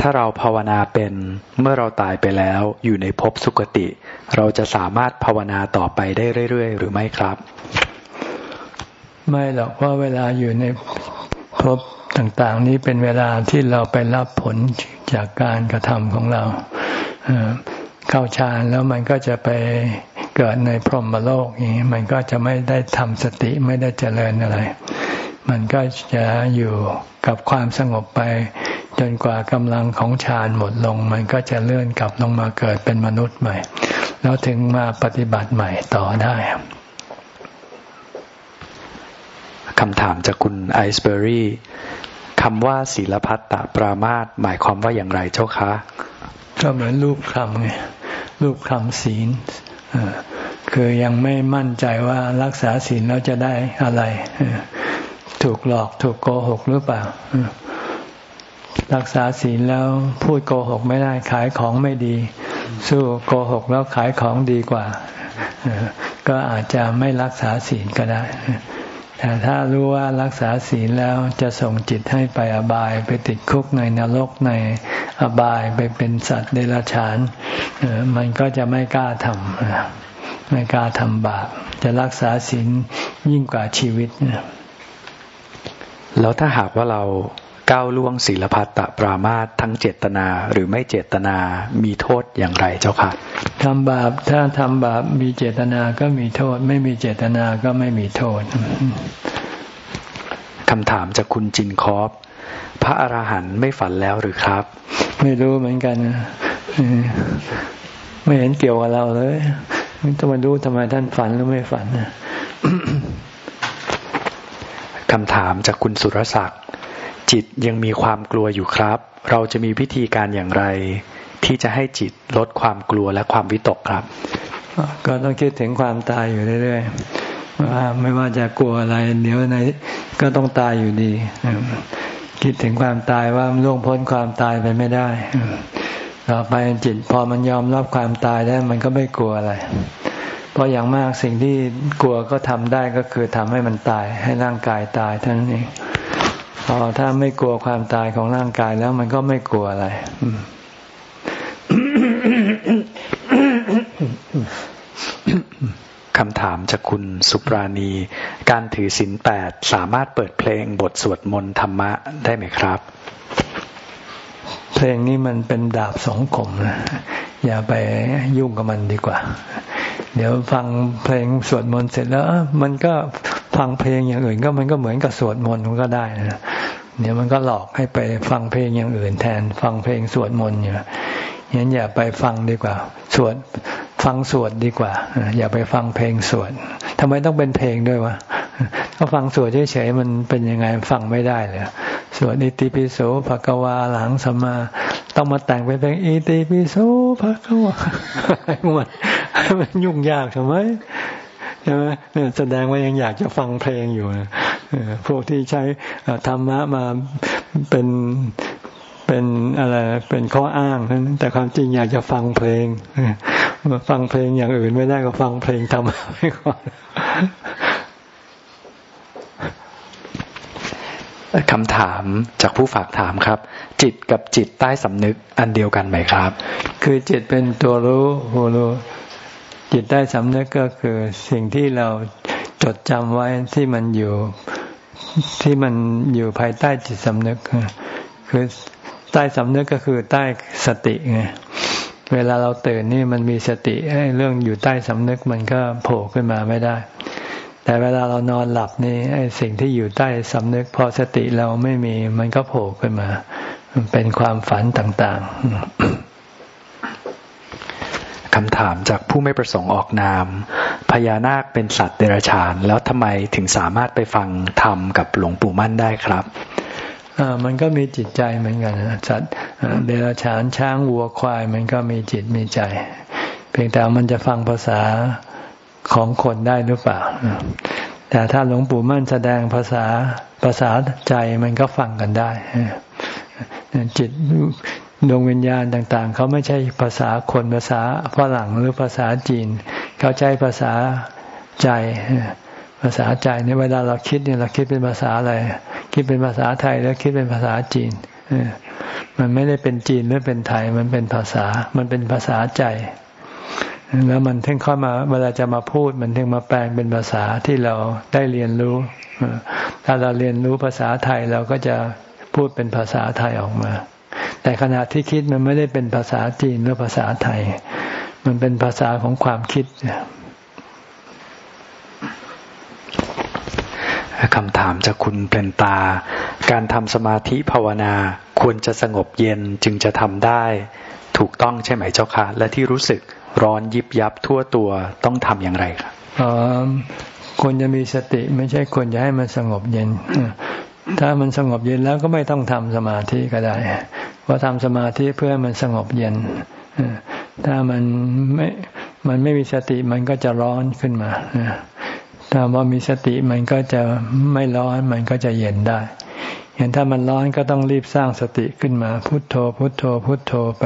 ถ้าเราภาวนาเป็นเมื่อเราตายไปแล้วอยู่ในภพสุคติ เราจะสามารถภาวนาต่อไปได้เรื่อย ๆ หรือไม่ครับ ไม่หรอกว่าเวลาอยู่ในภพต่างๆ นี้เป็นเวลาที่เราไปรับผลจากการกระทำของเราเข้าฌานแล้วมันก็จะไปเกิดในพรหมโลกอย่างนี้มันก็จะไม่ได้ทำสติไม่ได้เจริญอะไร มันก็จะอยู่กับความสงบไป จนกว่ากำลังของฌานหมดลง มันก็จะเลื่อนกลับลงมาเกิดเป็นมนุษย์ใหม่ แล้วถึงมาปฏิบัติใหม่ต่อได้ คำถามจากคุณไอซ์เบอรี่คำว่าศีลพัตตปรามาตหมายความว่าอย่างไรเจ้าคะ ก็เหมือนรูปคำไงรูปคำศีลคือยังไม่มั่นใจว่ารักษาศีลแล้วจะได้อะไรถูกหลอกถูกโกหกหรือเปล่ารักษาศีลแล้วพูดโกหกไม่ได้ขายของไม่ดี สู้โกหกแล้วขายของดีกว่า ก็อาจจะไม่รักษาศีลก็ได้ แต่ถ้ารู้ว่ารักษาศีลแล้วจะส่งจิตให้ไปอบายไปติดคุกในนรกในอบายไปเป็นสัตว์เดรัจฉานมันก็จะไม่กล้าทำไม่กล้าทำบาปจะรักษาศีลยิ่งกว่าชีวิต แล้วถ้าหากว่าเรา ก้าวล่วงศีลพัตตปรามาตทั้งเจตนาหรือไม่เจตนามีโทษอย่างไรเจ้าค่ะทำบาปถ้าทำบาปมีเจตนาก็มีโทษ ไม่มีเจตนาก็ไม่มีโทษคำถามจากคุณจินคอปพระอรหันต์ไม่ฝันแล้วหรือครับ ไม่รู้เหมือนกันไม่เห็นเกี่ยวกับเราเลยต้องมาดูทำไมท่านฝันหรือไม่ฝันคำถามจากคุณสุรศักดิ์ จิตยังมีความกลัวอยู่ครับ เราจะมีวิธีการอย่างไร ที่จะให้จิตลดความกลัวและความวิตกครับ ก็ต้องคิดถึงความตายอยู่เรื่อยๆว่าไม่ว่าจะกลัวอะไรเดี๋ยวไหนก็ต้องตายอยู่ดีคิดถึงความตายว่าล่วงพ้นความตายไปไม่ได้ต่อไปจิตพอมันยอมรับความตายได้มันก็ไม่กลัวอะไร เพราะอย่างมากสิ่งที่กลัวก็ทำได้ก็คือทำให้มันตาย ให้ร่างกายตายเท่านั้นเอง พอถ้าไม่กลัวความตายของร่างกายแล้วมันก็ไม่กลัวอะไรคำถามจากคุณสุปราณี การถือศีลแปดสามารถเปิดเพลงบทสวดมนต์ธรรมะได้ไหมครับ เพลงนี้มันเป็นดาบสองคมนะอย่าไปยุ่งกับมันดีกว่า เดี๋ยวฟังเพลงสวดมนต์เสร็จแล้ว มันก็ฟังเพลงอย่างอื่น ก็มันก็เหมือนกับสวดมนต์มันก็ได้นะเดี๋ยวมันก็หลอกให้ไปฟังเพลงอย่างอื่นแทน ฟังเพลงสวดมนต์อยู่งั้นอย่าไปฟังดีกว่า สวดฟังสวดดีกว่า อย่าไปฟังเพลงสวดทำไมต้องเป็นเพลงด้วยวะถ้าฟังสวดเฉยๆมันเป็นยังไงฟังไม่ได้เลย สวดอิติปิโสภะกวาหลังสมา ต้องมาแต่งเป็นเพลงอิติปิโสภะกวาหมดมันยุ่งยากใช่ไหมใช่ไหมแสดงว่ายังอยากจะฟังเพลงอยู่พวกที่ใช้ธรรมะมาเป็นเป็นอะไรเป็นข้ออ้างนั้นแต่ความจริงอยากจะฟังเพลงมาฟังเพลงอย่างอื่นไม่ได้ก็ฟังเพลงธรรมะไปก่อน คำถามจากผู้ฝากถามครับ จิตกับจิตใต้สำนึกอันเดียวกันไหมครับ คือจิตเป็นตัวรู้ผู้รู้จิตใต้สำนึกก็คือสิ่งที่เราจดจำไว้ที่มันอยู่ที่มันอยู่ภายใต้จิตสำนึก คือใต้สำนึกก็คือใต้สติไงเวลาเราตื่นนี่มันมีสติเรื่องอยู่ใต้สำนึกมันก็โผล่ขึ้นมาไม่ได้ แต่เวลาเรานอนหลับนี่ไอ้สิ่งที่อยู่ใต้สำนึกพอสติเราไม่มี มันก็โผล่ขึ้นมามันเป็นความฝันต่างๆคำถามจากผู้ไม่ประสงค์ออกนาม พญานาคเป็นสัตว์เดรัจฉาน แล้วทำไมถึงสามารถไปฟังธรรมกับหลวงปู่มั่นได้ครับมันก็มีจิตใจเหมือนกันสัตว์เดรัจฉานช้างวัวควาย มันก็มีจิตมีใจ เพียงแต่มันจะฟังภาษา ของคนได้หรือเปล่า แต่ถ้าหลวงปู่มั่นแสดงภาษาภาษาใจมันก็ฟังกันได้ จิตดวงวิญญาณต่าง ๆ เขาไม่ใช่ภาษาคนภาษาฝรั่งหรือภาษาจีน เขาใช้ภาษาใจ ภาษาใจในเวลาเราคิดเนี่ยเราคิดเป็นภาษาอะไร คิดเป็นภาษาไทยแล้วคิดเป็นภาษาจีนมันไม่ได้เป็นจีนหรือเป็นไทย มันเป็นภาษา มันเป็นภาษาใจ แล้วมันถึงเข้ามาเวลาจะมาพูดมันถึงมาแปลงเป็นภาษาที่เราได้เรียนรู้ ถ้าเราเรียนรู้ภาษาไทยเราก็จะพูดเป็นภาษาไทยออกมา แต่ขณะที่คิดมันไม่ได้เป็นภาษาจีนหรือภาษาไทย มันเป็นภาษาของความคิดคำถามจากคุณเพนตา การทำสมาธิภาวนาควรจะสงบเย็นจึงจะทำได้ ถูกต้องใช่ไหมเจ้าคะและที่รู้สึก ร้อนยิบยับทั่วตัวต้องทำอย่างไรครับควรจะมีสติไม่ใช่ควรจะให้มันสงบเย็น ถ้ามันสงบเย็นแล้วก็ไม่ต้องทำสมาธิก็ได้เพราะทำสมาธิเพื่อมันสงบเย็นถ้ามันไม่มันไม่มีสติมันก็จะร้อนขึ้นมาถ้าว่ามีสติมันก็จะไม่ร้อนมันก็จะเย็นได้เห็นถ้ามันร้อนก็ต้องรีบสร้างสติขึ้นมา พุทโธ พุทโธ พุทโธไป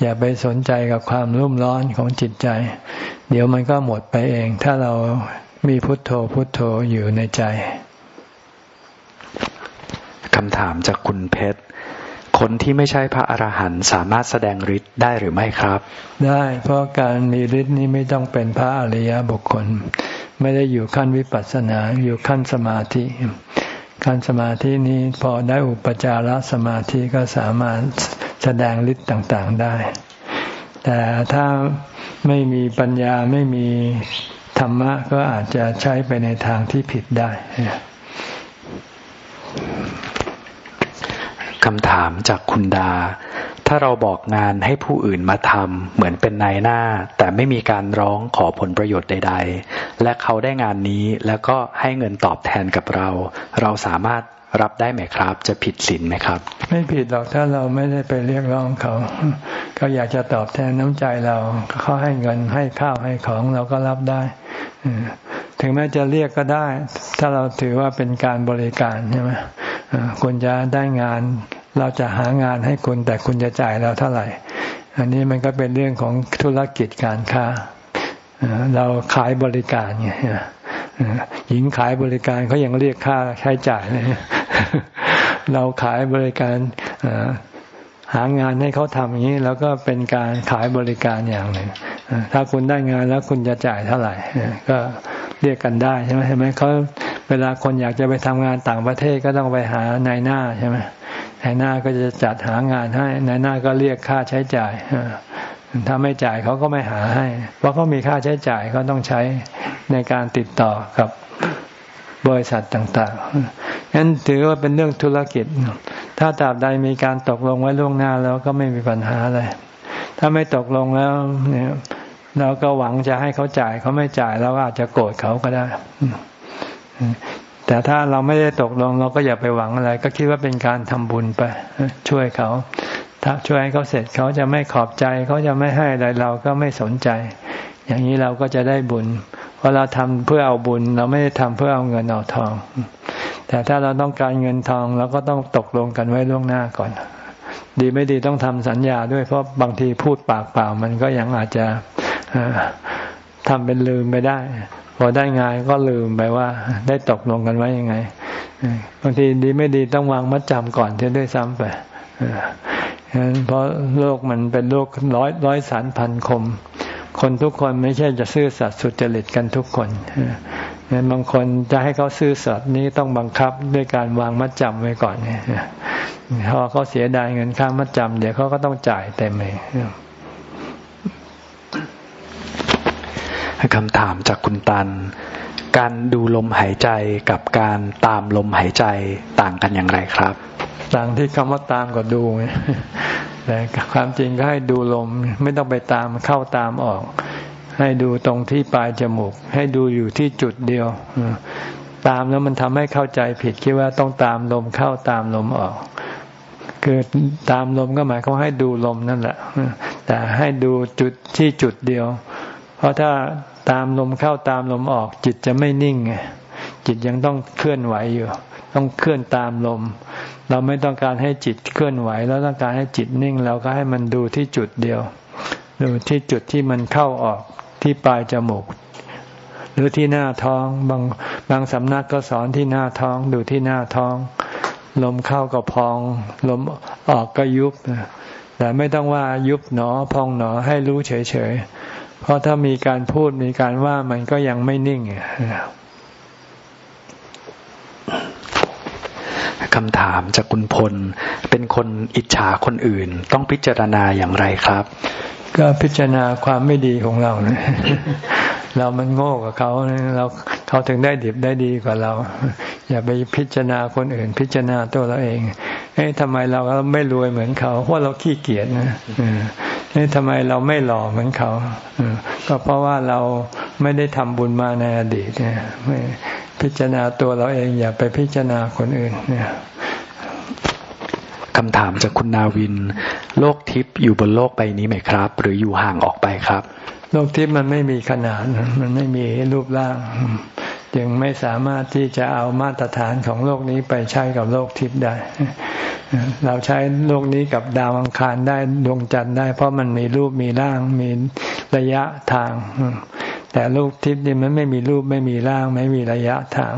อย่าไปสนใจกับความรุ่มร้อนของจิตใจ เดี๋ยวมันก็หมดไปเอง ถ้าเรามีพุทโธพุทโธอยู่ในใจคำถามจากคุณเพชร คนที่ไม่ใช่พระอรหันต์สามารถแสดงฤทธิ์ได้หรือไม่ครับ ได้ เพราะการมีฤทธิ์นี้ไม่ต้องเป็นพระอริยบุคคล ไม่ได้อยู่ขั้นวิปัสสนา อยู่ขั้นสมาธิ ขั้นสมาธินี้พอได้อุปจารสมาธิก็สามารถ แสดงฤทธิ์ต่างๆได้ แต่ถ้าไม่มีปัญญาไม่มีธรรมะก็อาจจะใช้ไปในทางที่ผิดได้คำถามจากคุณดา ถ้าเราบอกงานให้ผู้อื่นมาทำเหมือนเป็นนายหน้า แต่ไม่มีการร้องขอผลประโยชน์ใด ๆ และเขาได้งานนี้แล้วก็ให้เงินตอบแทนกับเรา เราสามารถ รับได้ไหมครับ จะผิดศีลไหมครับ ไม่ผิดหรอกถ้าเราไม่ได้ไปเรียกร้องเขาเขาอยากจะตอบแทนน้ำใจเราเขาให้เงินให้ข้าวให้ของเราก็รับได้ถึงแม้จะเรียกก็ได้ ถ้าเราถือว่าเป็นการบริการใช่ไหมคุณจะได้งาน เราจะหางานให้คุณ แต่คุณจะจ่ายเราเท่าไหร่ อันนี้มันก็เป็นเรื่องของธุรกิจการค้าเราขายบริการไง หญิงขายบริการเขายังเรียกค่าใช้จ่ายเลยเราขายบริการหางานให้เขาทำอย่างนี้ แล้วก็เป็นการขายบริการอย่างหนึ่งถ้าคุณได้งานแล้วคุณจะจ่ายเท่าไหร่ก็เรียกกันได้ใช่ไหมใช่ไหมเขาเวลาคนอยากจะไปทำงานต่างประเทศก็ต้องไปหานายหน้าใช่ไหมนายหน้าก็จะจัดหางานให้นายหน้าก็เรียกค่าใช้จ่าย ถ้าไม่จ่ายเขาก็ไม่หาให้ เพราะเขามีค่าใช้จ่ายเขาต้องใช้ในการติดต่อกับบริษัทต่างๆนั้นถือว่าเป็นเรื่องธุรกิจ ถ้าตราบใดมีการตกลงไว้ล่วงหน้าแล้วก็ไม่มีปัญหาอะไร ถ้าไม่ตกลงแล้วเนี่ยเราก็หวังจะให้เขาจ่ายเขาไม่จ่ายเราก็อาจจะโกรธเขาก็ได้ แต่ถ้าเราไม่ได้ตกลงเราก็อย่าไปหวังอะไร ก็คิดว่าเป็นการทำบุญไป ช่วยเขา ถ้าช่วยเขาเสร็จเขาจะไม่ขอบใจ เขาจะไม่ให้อะไรเราก็ไม่สนใจ อย่างนี้เราก็จะได้บุญ เพราะเราทำเพื่อเอาบุญ เราไม่ได้ทำเพื่อเอาเงินเอาทอง แต่ถ้าเราต้องการเงินทองเราก็ต้องตกลงกันไว้ล่วงหน้าก่อน ดีไม่ดีต้องทำสัญญาด้วยเพราะบางทีพูดปากเปล่า มันก็ยังอาจจะทำเป็นลืมไปได้ พอได้งานก็ลืมไปว่า ได้ตกลงกันไว้ยังไงบางทีดีไม่ดีต้องวางมัดจำก่อนจะได้ซ้ำไป เพราะโลกมันเป็นโลกร้อยร้อยสารพันคม คนทุกคนไม่ใช่จะซื่อสัตย์สุจริตกันทุกคนงั้นบางคนจะให้เขาซื่อสัตย์นี้ต้องบังคับด้วยการวางมัดจำไว้ก่อนเนี่ยพอเขาเสียดายเงินค่ามัดจำเดี๋ยวเขาก็ต้องจ่ายเต็มเลยคำถามจากคุณตัน การดูลมหายใจกับการตามลมหายใจต่างกันอย่างไรครับ ต่างที่คำว่าตามกับดูแต่ความจริงก็ให้ดูลม ไม่ต้องไปตามเข้าตามออก ให้ดูตรงที่ปลายจมูก ให้ดูอยู่ที่จุดเดียวตามแล้วมันทำให้เข้าใจผิดคิดว่าต้องตามลมเข้าตามลมออก คือตามลมก็หมายเขาให้ดูลมนั่นแหละแต่ให้ดูจุดที่จุดเดียว เพราะถ้าตามลมเข้าตามลมออก จิตจะไม่นิ่งไงจิตยังต้องเคลื่อนไหวอยู่ ต้องเคลื่อนตามลม เราไม่ต้องการให้จิตเคลื่อนไหว แล้วต้องการให้จิตนิ่งเราก็ให้มันดูที่จุดเดียว ดูที่จุดที่มันเข้าออกที่ปลายจมูก หรือที่หน้าท้องบางบางสำนักก็สอนที่หน้าท้อง ดูที่หน้าท้อง ลมเข้าก็พอง ลมออกก็ยุบแต่ไม่ต้องว่ายุบหนอพองหนอให้รู้เฉยๆเพราะถ้ามีการพูดมีการว่ามันก็ยังไม่นิ่ง คำถามจากคุณพล เป็นคนอิจฉาคนอื่น ต้องพิจารณาอย่างไรครับ ก็พิจารณาความไม่ดีของเราเนะเรามันโง่กว่าเขาเราเขาถึงได้ดีได้ดีกว่าเรา อย่าไปพิจารณาคนอื่น พิจารณาตัวเราเองเอ๊ะทำไมเราไม่รวยเหมือนเขาเพราะเราขี้เกียจนะนี่ทำไมเราไม่หล่อเหมือนเขาก็เพราะว่าเราไม่ได้ทำบุญมาในอดีตเนี่ย พิจารณาตัวเราเองอย่าไปพิจารณาคนอื่นเนี่ยคำถามจากคุณนาวิน โลกทิพย์อยู่บนโลกใบนี้ไหมครับ หรืออยู่ห่างออกไปครับ โลกทิพย์มันไม่มีขนาด มันไม่มีรูปร่างจึงไม่สามารถที่จะเอามาตรฐานของโลกนี้ไปใช้กับโลกทิพย์ได้ เราใช้โลกนี้กับดาวอังคารได้ดวงจันทร์ได้ เพราะมันมีรูปมีร่างมีระยะทาง แต่โลกทิพย์นี่มันไม่มีรูปไม่มีร่าง ไม่มีระยะทาง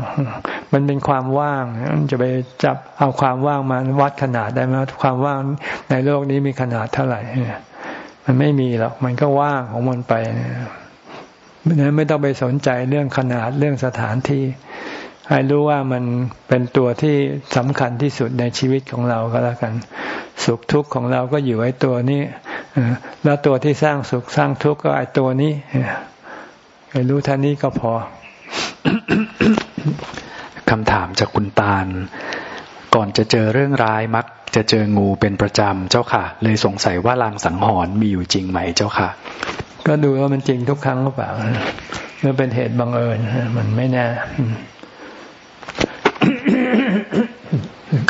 มันเป็นความว่างจะไปจับเอาความว่างมาวัดขนาดได้ไหมความว่างในโลกนี้มีขนาดเท่าไหร่มันไม่มีหรอกมันก็ว่างของมันไปไม่ต้องไปสนใจเรื่องขนาดเรื่องสถานที่ ให้รู้ว่ามันเป็นตัวที่สำคัญที่สุดในชีวิตของเราก็แล้วกัน สุขทุกข์ของเราก็อยู่ไอ้ตัวนี้แล้วตัวที่สร้างสุขสร้างทุกข์ก็ไอ้ตัวนี้ ให้รู้ท่านี้ก็พอคำถามจากคุณตาล ก่อนจะเจอเรื่องร้ายมัก จะเจองูเป็นประจำเจ้าค่ะ เลยสงสัยว่าลางสังหรณ์มีอยู่จริงไหมเจ้าค่ะ ก็ดูว่ามันจริงทุกครั้งหรือเปล่าเมื่อเป็นเหตุบังเอิญมันไม่แน่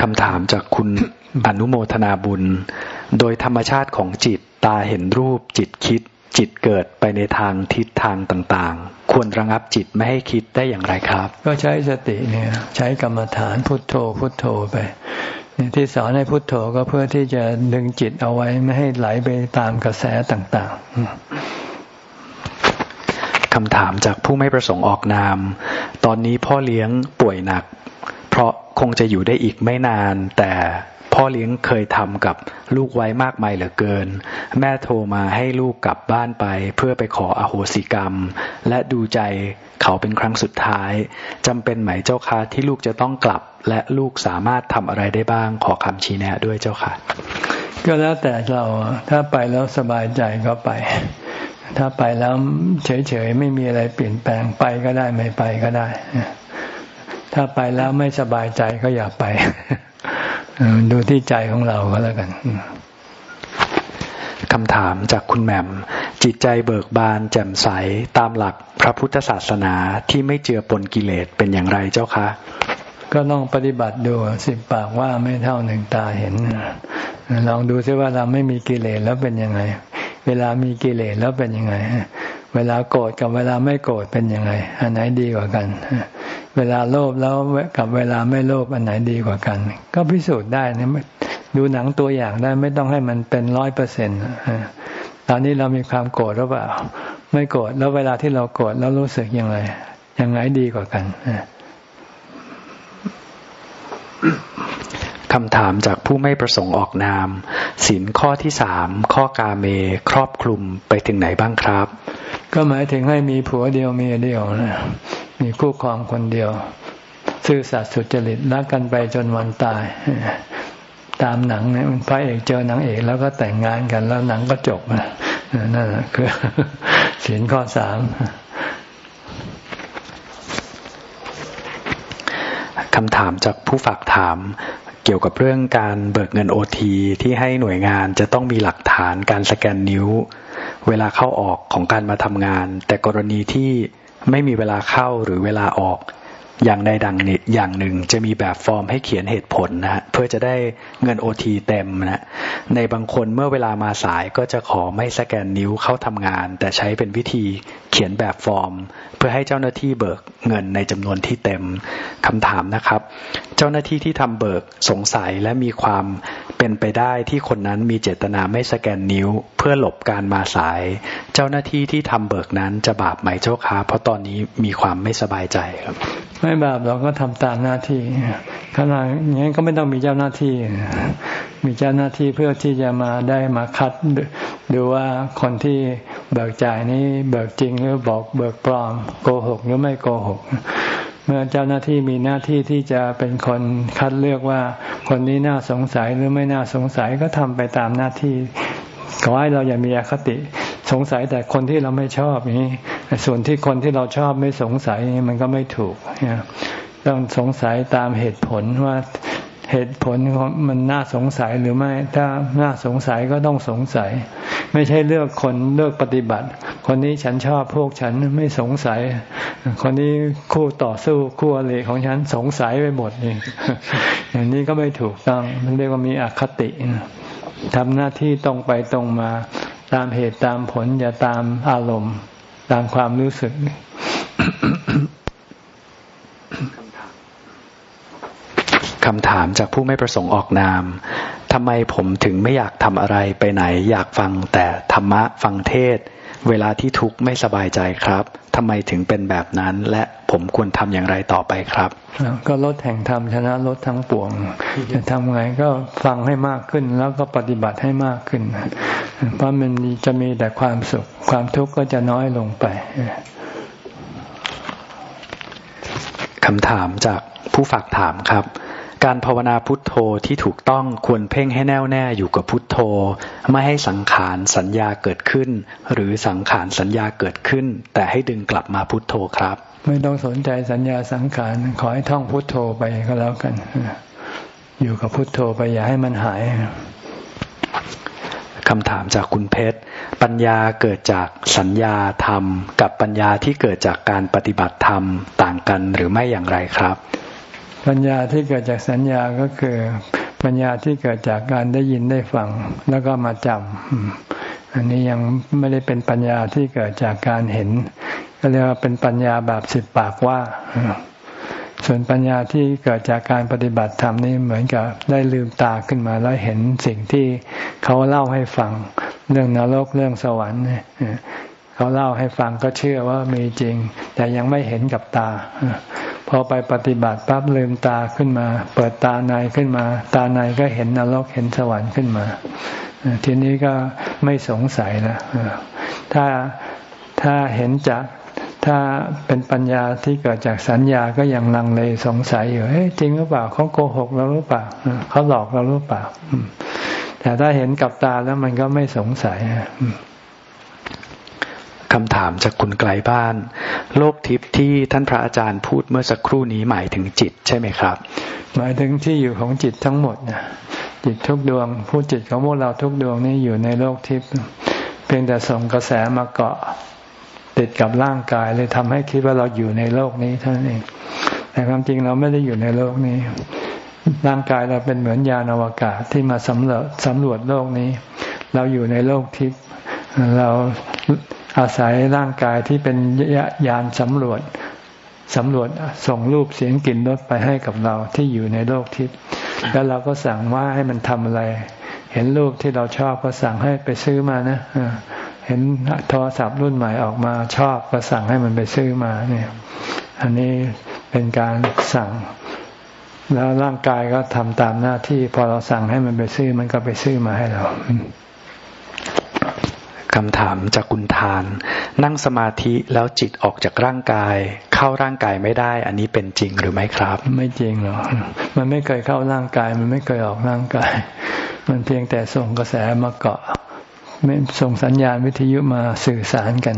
คำถามจากคุณอนุโมทนาบุญ โดยธรรมชาติของจิตตาเห็นรูปจิตคิด จิตเกิดไปในทางทิศทางต่างๆ ควรระงับจิตไม่ให้คิดได้อย่างไรครับ ก็ใช้สติเนี่ยใช้กรรมฐานพุทโธพุทโธไปที่สอนให้พุทโธก็เพื่อที่จะดึงจิตเอาไว้ไม่ให้ไหลไปตามกระแสต่างๆคำถามจากผู้ไม่ประสงค์ออกนาม ตอนนี้พ่อเลี้ยงป่วยหนัก เพราะคงจะอยู่ได้อีกไม่นานแต่ พ่อเลี้ยงเคยทำกับลูกไว้มากมายเหลือเกิน แม่โทรมาให้ลูกกลับบ้านไป เพื่อไปขออโหสิกรรม และดูใจเขาเป็นครั้งสุดท้ายจำเป็นไหมเจ้าคะที่ลูกจะต้องกลับ และลูกสามารถทำอะไรได้บ้างขอคำชี้แนะด้วยเจ้าค่ะ ก็แล้วแต่เราถ้าไปแล้วสบายใจก็ไป ถ้าไปแล้วเฉยๆไม่มีอะไรเปลี่ยนแปลงไปก็ได้ไม่ไปก็ได้ถ้าไปแล้วไม่สบายใจก็อย่าไป ดูที่ใจของเราก็แล้วกันคำถามจากคุณแหม่มจิตใจเบิกบานแจ่มใสตามหลักพระพุทธศาสนาที่ไม่เจือปนกิเลสเป็นอย่างไรเจ้าคะ ก็ต้องปฏิบัติดูสิบปากว่าไม่เท่าหนึ่งตาเห็นลองดูซิว่าเราไม่มีกิเลสแล้วเป็นยังไง เวลามีกิเลสแล้วเป็นยังไง เวลาโกรธกับเวลาไม่โกรธเป็นยังไง อันไหนดีกว่ากัน เวลาโลภแล้วกับเวลาไม่โลภอันไหนดีกว่ากัน ก็พิสูจน์ได้นะดูหนังตัวอย่างได้ไม่ต้องให้มันเป็นร้อยเปอร์เซ็นต์ตอนนี้เรามีความโกรธหรือเปล่า ไม่โกรธแล้วเวลาที่เราโกรธแล้วรู้สึกยังไงยังไงดีกว่ากันคำถามจากผู้ไม่ประสงค์ออกนามสินข้อที่สามข้อกาเม ครอบคลุมไปถึงไหนบ้างครับ ก็หมายถึงให้มีผัวเดียวเมียเดียวนะมีคู่ครองคนเดียว ซื่อสัตย์สุจริตรักกันไปจนวันตาย ตามหนังเนี่ยพระเอกเจอนางเอกแล้วก็แต่งงานกันแล้วหนังก็จบนั่นคือศีลข้อสามคำถามจากผู้ฝากถามเกี่ยวกับเรื่องการเบิกเงินโอทีที่ให้หน่วยงานจะต้องมีหลักฐานการสแกนนิ้ว เวลาเข้าออกของการมาทำงาน แต่กรณีที่ไม่มีเวลาเข้าหรือเวลาออกอย่างใดดังนี้อย่างหนึ่งจะมีแบบฟอร์มให้เขียนเหตุผลนะฮะเพื่อจะได้เงินโอทีเต็มนะในบางคนเมื่อเวลามาสายก็จะขอไม่สแกนนิ้วเข้าทำงาน แต่ใช้เป็นวิธีเขียนแบบฟอร์ม เพื่อให้เจ้าหน้าที่เบิกเงินในจำนวนที่เต็มคำถามนะครับ เจ้าหน้าที่ที่ทำเบิกสงสัยและมีความ เป็นไปได้ที่คนนั้นมีเจตนาไม่สแกนนิ้ว เพื่อหลบการมาสาย เจ้าหน้าที่ที่ทำเบิกนั้นจะบาปไหมเจ้าคะเพราะตอนนี้มีความไม่สบายใจครับ ไม่บาปเราก็ทำตามหน้าที่ขนาดอย่างนี้ก็ไม่ต้องมีเจ้าหน้าที่ มีเจ้าหน้าที่เพื่อที่จะมาได้มาคัดดูว่าคนที่เบิกจ่ายนี้เบิกจริงหรือบอกเบิกปลอมโกหกหรือไม่โกหก เมื่อเจ้าหน้าที่มีหน้าที่ที่จะเป็นคนคัดเลือกว่าคนนี้น่าสงสัยหรือไม่น่าสงสัยก็ทำไปตามหน้าที่ขอให้เราอย่ามีอคติสงสัยแต่คนที่เราไม่ชอบนี้ ส่วนที่คนที่เราชอบไม่สงสัยมันก็ไม่ถูกต้องสงสัยตามเหตุผลว่า เหตุผลมันน่าสงสัยหรือไม่ ถ้าน่าสงสัยก็ต้องสงสัย ไม่ใช่เลือกคนเลือกปฏิบัติ คนนี้ฉันชอบพวกฉันไม่สงสัย คนนี้คู่ต่อสู้คู่อริของฉันสงสัยไปหมดเองอย่างนี้ก็ไม่ถูกต้อง มันเรียกว่ามีอคติทำหน้าที่ตรงไปตรงมาตามเหตุตามผล อย่าตามอารมณ์ ตามความรู้สึก คำถามจากผู้ไม่ประสงค์ออกนามทำไมผมถึงไม่อยากทำอะไรไปไหน อยากฟังแต่ธรรมะฟังเทศ เวลาที่ทุกข์ไม่สบายใจครับทำไมถึงเป็นแบบนั้น และผมควรทำอย่างไรต่อไปครับ ก็ลดแห่งธรรมชนะลดทั้งปวง จะทำไงก็ฟังให้มากขึ้นแล้วก็ปฏิบัติให้มากขึ้น เพราะมันจะมีแต่ความสุข ความทุกข์ก็จะน้อยลงไปคำถามจากผู้ฝากถามครับ การภาวนาพุทโธที่ถูกต้องควรเพ่งให้แน่วแน่อยู่กับพุทโธ ไม่ให้สังขารสัญญาเกิดขึ้น หรือสังขารสัญญาเกิดขึ้น แต่ให้ดึงกลับมาพุทโธครับ ไม่ต้องสนใจสัญญาสังขารขอให้ท่องพุทโธไปก็แล้วกัน อยู่กับพุทโธไปอย่าให้มันหายคำถามจากคุณเพชร ปัญญาเกิดจากสัญญาธรรม กับปัญญาที่เกิดจากการปฏิบัติธรรมต่างกันหรือไม่อย่างไรครับ ปัญญาที่เกิดจากสัญญาก็คือปัญญาที่เกิดจากการได้ยินได้ฟังแล้วก็มาจำอันนี้ยังไม่ได้เป็นปัญญาที่เกิดจากการเห็น ก็เรียกว่าเป็นปัญญาแบบสิบปากว่า ส่วนปัญญาที่เกิดจากการปฏิบัติธรรมนี่เหมือนกับได้ลืมตาขึ้นมาแล้วเห็นสิ่งที่เขาเล่าให้ฟัง เรื่องนรกเรื่องสวรรค์เขาเล่าให้ฟังก็เชื่อว่ามีจริง แต่ยังไม่เห็นกับตา พอไปปฏิบัติปั๊บลืมตาขึ้นมา เปิดตาในขึ้นมา ตาในก็เห็นนรกเห็นสวรรค์ขึ้นมา ทีนี้ก็ไม่สงสัยแล้วถ้าถ้าเห็นจากถ้าเป็นปัญญาที่เกิดจากสัญญาก็ยังลังเลสงสัยอยู่เฮ้ยจริงหรือเปล่าเขาโกหกเราหรือเปล่าเขาหลอกเราหรือเปล่าแต่ถ้าเห็นกับตาแล้วมันก็ไม่สงสัย คำถามจากคุณไกลบ้าน โลกทิพย์ที่ท่านพระอาจารย์พูดเมื่อสักครู่นี้หมายถึงจิตใช่ไหมครับ หมายถึงที่อยู่ของจิตทั้งหมดนะจิตทุกดวง ผู้จิตของพวกเราทุกดวงนี้อยู่ในโลกทิพย์เพียงแต่ส่งกระแสมาเกาะติดกับร่างกายเลยทำให้คิดว่าเราอยู่ในโลกนี้เท่านั้นเอง แต่ความจริงเราไม่ได้อยู่ในโลกนี้ ร่างกายเราเป็นเหมือนยานอวกาศที่มาสำรวจสำรวจโลกนี้ เราอยู่ในโลกทิพย์เรา อาศัยร่างกายที่เป็นยานสำรวจสำรวจส่งรูปเสียงกลิ่นรสไปให้กับเราที่อยู่ในโลกทิพย์แล้วเราก็สั่งว่าให้มันทำอะไร เห็นรูปที่เราชอบก็สั่งให้ไปซื้อมานะเห็นโทรศัพท์รุ่นใหม่ออกมาชอบก็สั่งให้มันไปซื้อมาเนี่ย อันนี้เป็นการสั่ง แล้วร่างกายก็ทำตามหน้าที่ พอเราสั่งให้มันไปซื้อมันก็ไปซื้อมาให้เรา คำถามจากคุณทาน นั่งสมาธิแล้วจิตออกจากร่างกาย เข้าร่างกายไม่ได้ อันนี้เป็นจริงหรือไม่ครับ ไม่จริงหรอกมันไม่เคยเข้าร่างกาย มันไม่เคยออกร่างกาย มันเพียงแต่ส่งกระแสมาเกาะไม่ส่งสัญญาณวิทยุมาสื่อสารกัน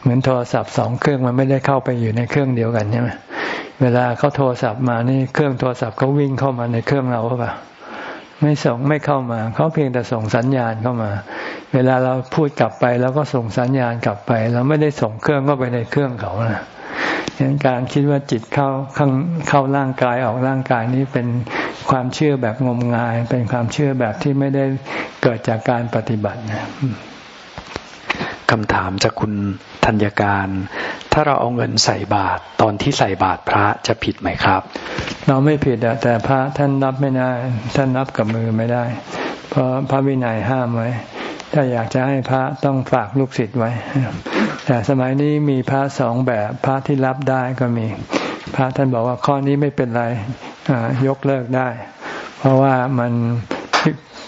เหมือนโทรศัพท์สองเครื่องมันไม่ได้เข้าไปอยู่ในเครื่องเดียวกันใช่ไหมเวลาเขาโทรศัพท์มานี่เครื่องโทรศัพท์เขาวิ่งเข้ามาในเครื่องเราเปล่า ไม่ส่งไม่เข้ามา เขาเพียงแต่ส่งสัญญาณเข้ามา เวลาเราพูดกลับไปเราก็ส่งสัญญาณกลับไป เราไม่ได้ส่งเครื่องเข้าไปในเครื่องเขานะฉะนั้นการคิดว่าจิตเข้าข้างเข้าร่างกายออกร่างกายนี้เป็นความเชื่อแบบงมงาย เป็นความเชื่อแบบที่ไม่ได้เกิดจากการปฏิบัตินะ คำถามจากคุณธัญการ ถ้าเราเอาเงินใส่บาตรตอนที่ใส่บาตรพระจะผิดไหมครับ เราไม่ผิดแต่พระท่านรับไม่ได้ ท่านรับกับมือไม่ได้ เพราะพระวินัยห้ามไว้ถ้าอยากจะให้พระต้องฝากลูกศิษย์ไว้ แต่สมัยนี้มีพระสองแบบพระที่รับได้ก็มี พระท่านบอกว่าข้อนี้ไม่เป็นไรยกเลิกได้ เพราะว่ามัน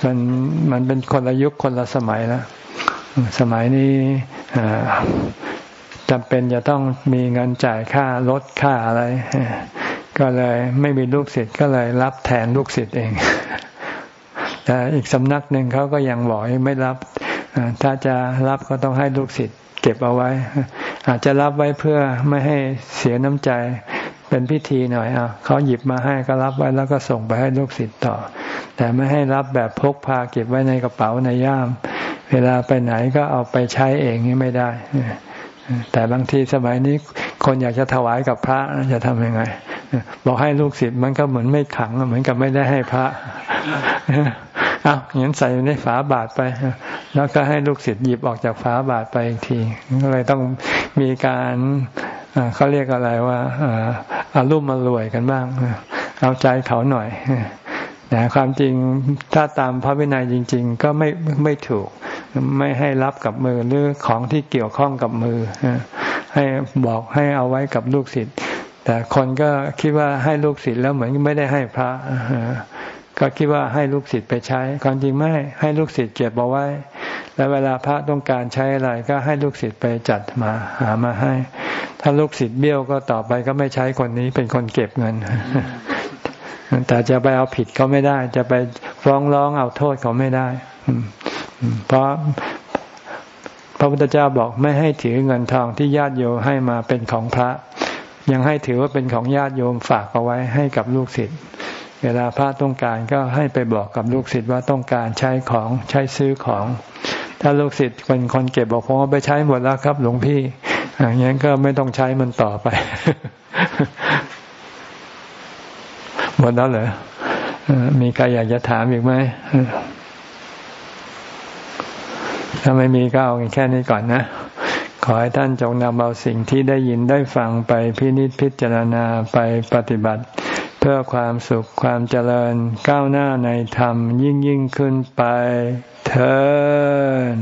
มันมันเป็นคนละยุคคนละสมัยแล้ว สมัยนี้จำเป็นจะต้องมีเงินจ่ายค่ารถค่าอะไร ก็เลยไม่มีลูกศิษย์ก็เลยรับแทนลูกศิษย์เอง แต่อีกสำนักหนึ่งเขาก็ยังบอกไม่รับถ้าจะรับก็ต้องให้ลูกศิษย์เก็บเอาไว้ อาจจะรับไว้เพื่อไม่ให้เสียน้ำใจเป็นพิธีหน่อยอะเขาหยิบมาให้ก็รับไว้แล้วก็ส่งไปให้ลูกศิษย์ต่อ แต่ไม่ให้รับแบบพกพาเก็บไว้ในกระเป๋าในย่าม เวลาไปไหนก็เอาไปใช้เองนี่ไม่ได้ แต่บางทีสมัยนี้คนอยากจะถวายกับพระจะทำยังไง บอกให้ลูกศิษย์มันก็เหมือนไม่ขังเหมือนกับไม่ได้ให้พระเอาวงั้นใส่ในฝาบาทไป แล้วก็ให้ลูกศิษย์หยิบออกจากฝาบาทไปอีกทีก็เลยต้องมีการเขาเรียกอะไรว่าอารุ่มมารวยกันบ้าง เอาใจเขาหน่อยแต่ความจริงถ้าตามพระวินัยจริง ๆ ก็ไม่ไม่ถูก ไม่ให้รับกับมือหรือของที่เกี่ยวข้องกับมือ ให้บอกให้เอาไว้กับลูกศิษย์แต่คนก็คิดว่าให้ลูกศิษย์แล้วเหมือนไม่ได้ให้พระก็คิดว่าให้ลูกศิษย์ไปใช้ความจริงไม่ให้ลูกศิษย์เก็บเอาไว้ แล้วเวลาพระต้องการใช้อะไรก็ให้ลูกศิษย์ไปจัดมาหามาให้ ถ้าลูกศิษย์เบี้ยวก็ต่อไปก็ไม่ใช้คนนี้เป็นคนเก็บเงิน แต่จะไปเอาผิดเขาไม่ได้ จะไปฟ้องร้องเอาโทษเขาไม่ได้ เพราะพระพุทธเจ้าบอกไม่ให้ถือเงินทองที่ญาติโยมให้มาเป็นของพระ ยังให้ถือว่าเป็นของญาติโยมฝากเอาไว้ให้กับลูกศิษย์เวลาพระต้องการก็ให้ไปบอกกับลูกศิษย์ว่าต้องการใช้ของใช้ซื้อของ ถ้าลูกศิษย์เป็นคนเก็บบอกผมเอาไปใช้หมดแล้วครับหลวงพี่อย่างนี้ก็ไม่ต้องใช้มันต่อไปหมดแล้วเหรอมีใครอยากจะถามอีกไหม ถ้าไม่มีก็เอาแค่นี้ก่อนนะ ขอให้ท่านจงนำเอาสิ่งที่ได้ยินได้ฟังไปพินิจพิจารณาไปปฏิบัติ เพื่อความสุขความเจริญก้าวหน้าในธรรมยิ่งยิ่งขึ้นไปเถิด